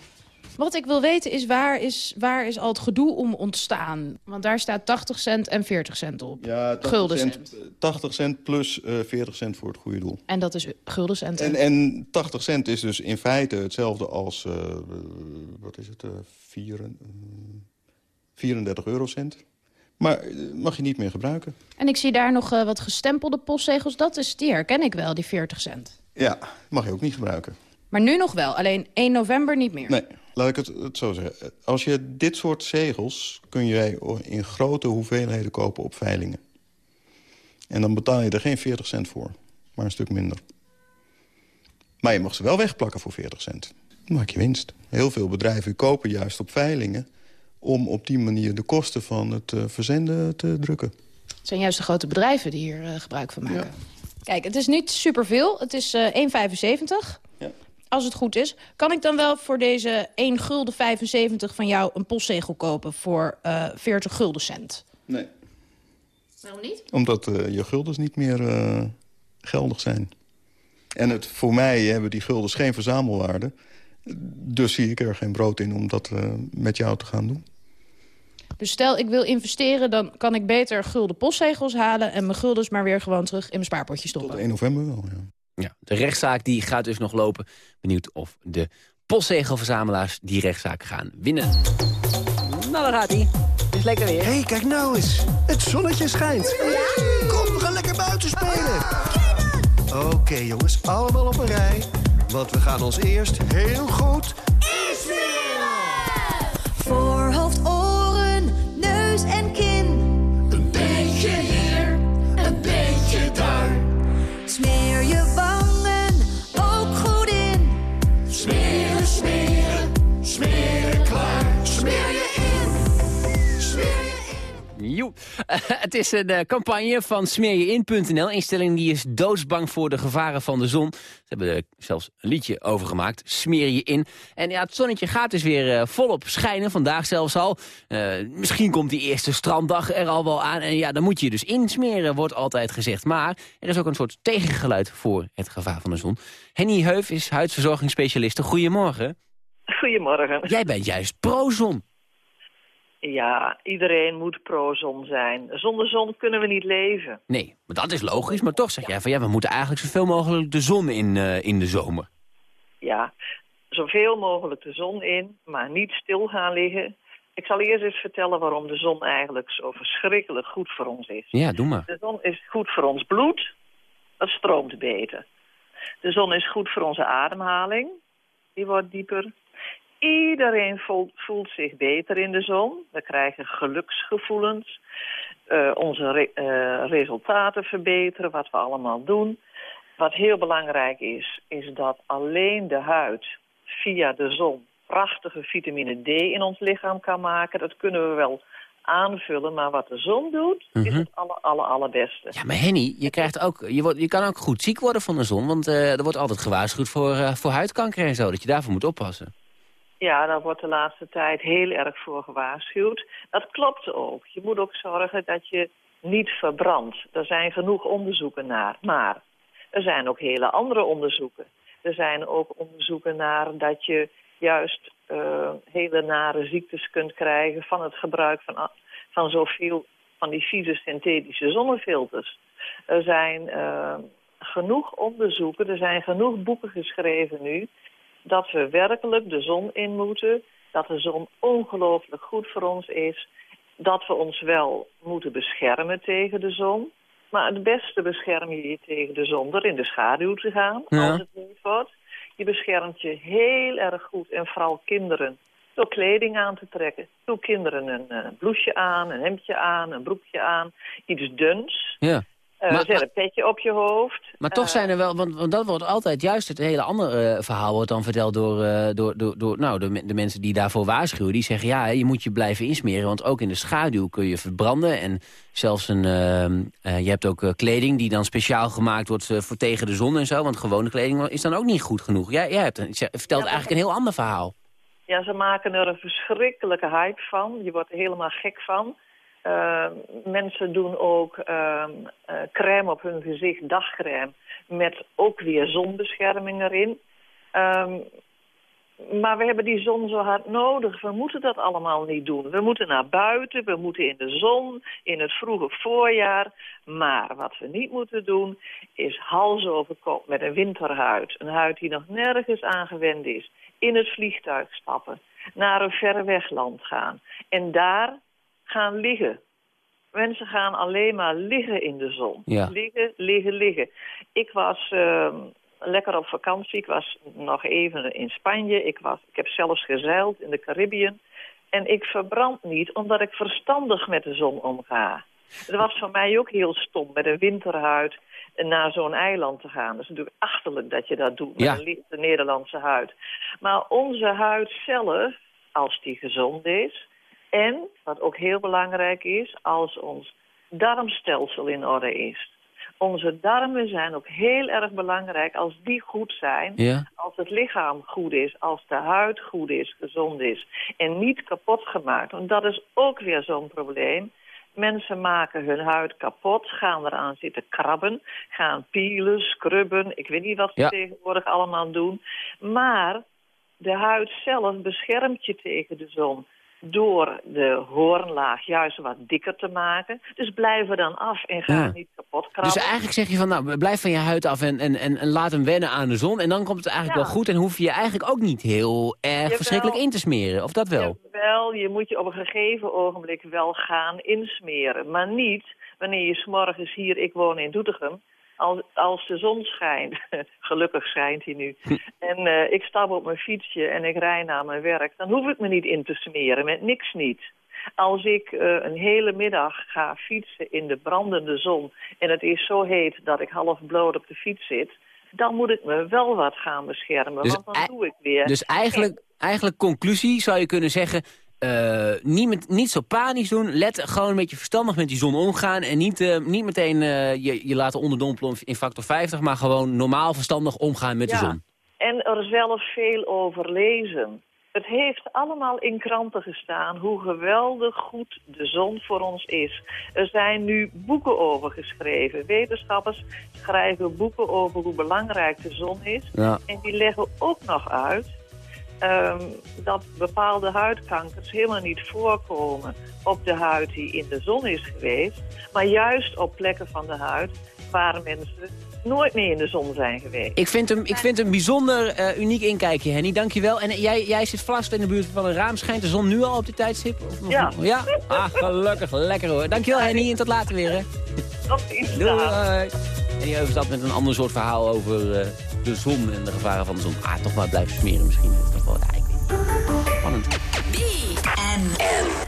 Wat ik wil weten is waar, is waar is al het gedoe om ontstaan? Want daar staat 80 cent en 40 cent op. Ja, 80 Gulden cent, cent. 80 cent plus eh 40 cent voor het goede doel. En dat is gulden cent. En, en 80 cent is dus in feite hetzelfde als, eh, wat is het, eh, vier, eh, 34 eurocent. Maar mag je niet meer gebruiken. En ik zie daar nog wat gestempelde postzegels. Dat is, die herken ik wel, die 40 cent. Ja, mag je ook niet gebruiken. Maar nu nog wel, alleen 1 november niet meer. Nee, laat ik het, het zo zeggen. Als je dit soort zegels kun jij in grote hoeveelheden kopen op veilingen. En dan betaal je er geen 40 cent voor, maar een stuk minder. Maar je mag ze wel wegplakken voor 40 cent. Dan maak je winst. Heel veel bedrijven kopen juist op veilingen om op die manier de kosten van het eh, verzenden te drukken. Het zijn juist de grote bedrijven die hier eh, gebruik van maken. Kijk, het is niet superveel. Het is eh 1,75. Als het goed is. Kan ik dan wel voor deze 1 gulden 75 van jou een postzegel kopen voor eh 40 gulden cent? Nee. Waarom niet? Omdat eh, je guldens niet meer eh, geldig zijn. En het, voor mij hebben die guldens geen verzamelwaarde. Dus zie ik er geen brood in om dat eh, met jou te gaan doen. Dus stel ik wil investeren, dan kan ik beter gulden postzegels halen... en mijn guldens maar weer gewoon terug in mijn spaarpotje stoppen. Tot 1 november wel, ja. Ja, de rechtszaak die gaat dus nog lopen. Benieuwd of de postzegelverzamelaars die rechtszaak gaan winnen. Nou, daar gaat hij. Het is lekker weer. Hé, hey, kijk nou eens. Het zonnetje schijnt. Kom, we gaan lekker buiten spelen. Oké, jongens, allemaal op een rij. Want we gaan ons eerst heel goed... Joe. het is een eh, campagne van smeerjein.nl. Instelling die is doodsbang voor de gevaren van de zon. Ze hebben er zelfs een liedje over gemaakt. Smeer je in. En ja, het zonnetje gaat dus weer eh, volop schijnen. Vandaag zelfs al. Eh, misschien komt die eerste stranddag er al wel aan. En ja, dan moet je je dus insmeren, wordt altijd gezegd. Maar er is ook een soort tegengeluid voor het gevaar van de zon. Henny Heuf is huidverzorgingsspecialiste. Goedemorgen. Goedemorgen. Jij bent juist pro-zon. Ja, iedereen moet pro-zon zijn. Zonder zon kunnen we niet leven. Nee, maar dat is logisch. Maar toch zeg jij van ja, we moeten eigenlijk zoveel mogelijk de zon in, eh, in de zomer. Ja, zoveel mogelijk de zon in, maar niet stil gaan liggen. Ik zal eerst eens vertellen waarom de zon eigenlijk zo verschrikkelijk goed voor ons is. Ja, doe maar. De zon is goed voor ons bloed. Dat stroomt beter. De zon is goed voor onze ademhaling. Die wordt dieper. Iedereen voelt, voelt zich beter in de zon. We krijgen geluksgevoelens. Eh, onze re- eh, resultaten verbeteren, wat we allemaal doen. Wat heel belangrijk is, is dat alleen de huid via de zon prachtige vitamine D in ons lichaam kan maken. Dat kunnen we wel aanvullen, maar wat de zon doet, is Mhm. het aller, aller, allerbeste. Ja, maar Henny, je, krijgt ook, je, wordt, je kan ook goed ziek worden van de zon. Want eh, er wordt altijd gewaarschuwd voor, voor huidkanker en zo. Dat je daarvoor moet oppassen. Ja, daar wordt de laatste tijd heel erg voor gewaarschuwd. Dat klopt ook. Je moet ook zorgen dat je niet verbrandt. Er zijn genoeg onderzoeken naar. Maar er zijn ook hele andere onderzoeken. Er zijn ook onderzoeken naar dat je juist eh, hele nare ziektes kunt krijgen... van het gebruik van, van zoveel van die vieze synthetische zonnefilters. Er zijn eh, genoeg onderzoeken, er zijn genoeg boeken geschreven nu dat we werkelijk de zon in moeten, dat de zon ongelooflijk goed voor ons is, dat we ons wel moeten beschermen tegen de zon. Maar het beste bescherm je je tegen de zon door in de schaduw te gaan, Ja. als het niet wordt. Je beschermt je heel erg goed en vooral kinderen door kleding aan te trekken. Doe kinderen een eh, blouseje aan, een hemdje aan, een broekje aan, iets duns. Ja. Eh, Maar- zet een petje op je hoofd. Maar toch Eh, zijn er wel, want, want dat wordt altijd juist het hele andere eh, verhaal wordt dan verteld door, eh, door, door, door nou, de, de mensen die daarvoor waarschuwen. Die zeggen ja, je moet je blijven insmeren, want ook in de schaduw kun je verbranden. En zelfs een, ehm, eh, je hebt ook kleding die dan speciaal gemaakt wordt voor tegen de zon en zo. Want gewone kleding is dan ook niet goed genoeg. Jij, jij hebt vertelt eigenlijk een heel ander verhaal. Ja, ze maken er een verschrikkelijke hype van. Je wordt er helemaal gek van. Eh, mensen doen ook ehm, eh, crème op hun gezicht, dagcrème, met ook weer zonbescherming erin. Ehm, maar we hebben die zon zo hard nodig. We moeten dat allemaal niet doen. We moeten naar buiten, we moeten in de zon, in het vroege voorjaar. Maar wat we niet moeten doen, is hals over met een winterhuid. Een huid die nog nergens aangewend is. In het vliegtuig stappen, naar een verre wegland gaan. En daar gaan liggen. Mensen gaan alleen maar liggen in de zon. Ja. Liggen, liggen, liggen. Ik was ehm, lekker op vakantie. Ik was nog even in Spanje. Ik, was, ik heb zelfs gezeild in de Caribbean. En ik verbrand niet omdat ik verstandig met de zon omga. Het was voor mij ook heel stom met een winterhuid naar zo'n eiland te gaan. Dat is natuurlijk achterlijk dat je dat doet met Ja. een lichte Nederlandse huid. Maar onze huid zelf, als die gezond is, En, wat ook heel belangrijk is, als ons darmstelsel in orde is. Onze darmen zijn ook heel erg belangrijk als die goed zijn. Ja. Als het lichaam goed is, als de huid goed is, gezond is. En niet kapot gemaakt. Want dat is ook weer zo'n probleem. Mensen maken hun huid kapot, gaan eraan zitten krabben, gaan pielen, scrubben. Ik weet niet wat ze Ja. tegenwoordig allemaal doen. Maar de huid zelf beschermt je tegen de zon door de hoornlaag juist wat dikker te maken. Dus blijf er dan af en ga Ja. niet kapot krabben. Dus eigenlijk zeg je van, nou, blijf van je huid af en, en, en, en laat hem wennen aan de zon. En dan komt het eigenlijk Ja. wel goed en hoef je je eigenlijk ook niet heel erg Jawel. verschrikkelijk in te smeren. Of dat wel? Wel, je moet je op een gegeven ogenblik wel gaan insmeren. Maar niet wanneer je s'morgens hier, ik woon in Doetinchem... Als, als de zon schijnt, gelukkig schijnt hij nu... en eh, ik stap op mijn fietsje en ik rij naar mijn werk... dan hoef ik me niet in te smeren, met niks niet. Als ik eh, een hele middag ga fietsen in de brandende zon... en het is zo heet dat ik half bloot op de fiets zit... dan moet ik me wel wat gaan beschermen, Dus want dan doe ik weer... Dus eigenlijk, eigenlijk conclusie zou je kunnen zeggen... eh, niet, met, niet zo panisch doen. Let gewoon een beetje verstandig met die zon omgaan. En niet, eh, niet meteen eh, je, je laten onderdompelen in factor 50. Maar gewoon normaal verstandig omgaan met de zon. En er zelf veel over lezen. Het heeft allemaal in kranten gestaan hoe geweldig goed de zon voor ons is. Er zijn nu boeken over geschreven. Wetenschappers schrijven boeken over hoe belangrijk de zon is. Ja. En die leggen ook nog uit ehm, dat bepaalde huidkankers helemaal niet voorkomen op de huid die in de zon is geweest. Maar juist op plekken van de huid waar mensen nooit meer in de zon zijn geweest. Ik vind hem, ik vind hem bijzonder eh, uniek inkijkje, Henny. Dankjewel. En eh, jij, jij zit vast in de buurt van een raam. Schijnt de zon nu al op dit tijdstip? Of nog- Ja. Ja? Ah, gelukkig. Lekker hoor. Dankjewel, Henny. En tot later weer, hè. Tot ziens. Doei. En die overstap met een ander soort verhaal over eh, de zon en de gevaren van de zon. Ah, toch maar blijven smeren misschien. Is toch wel, ja, ik weet. Spannend. BNN.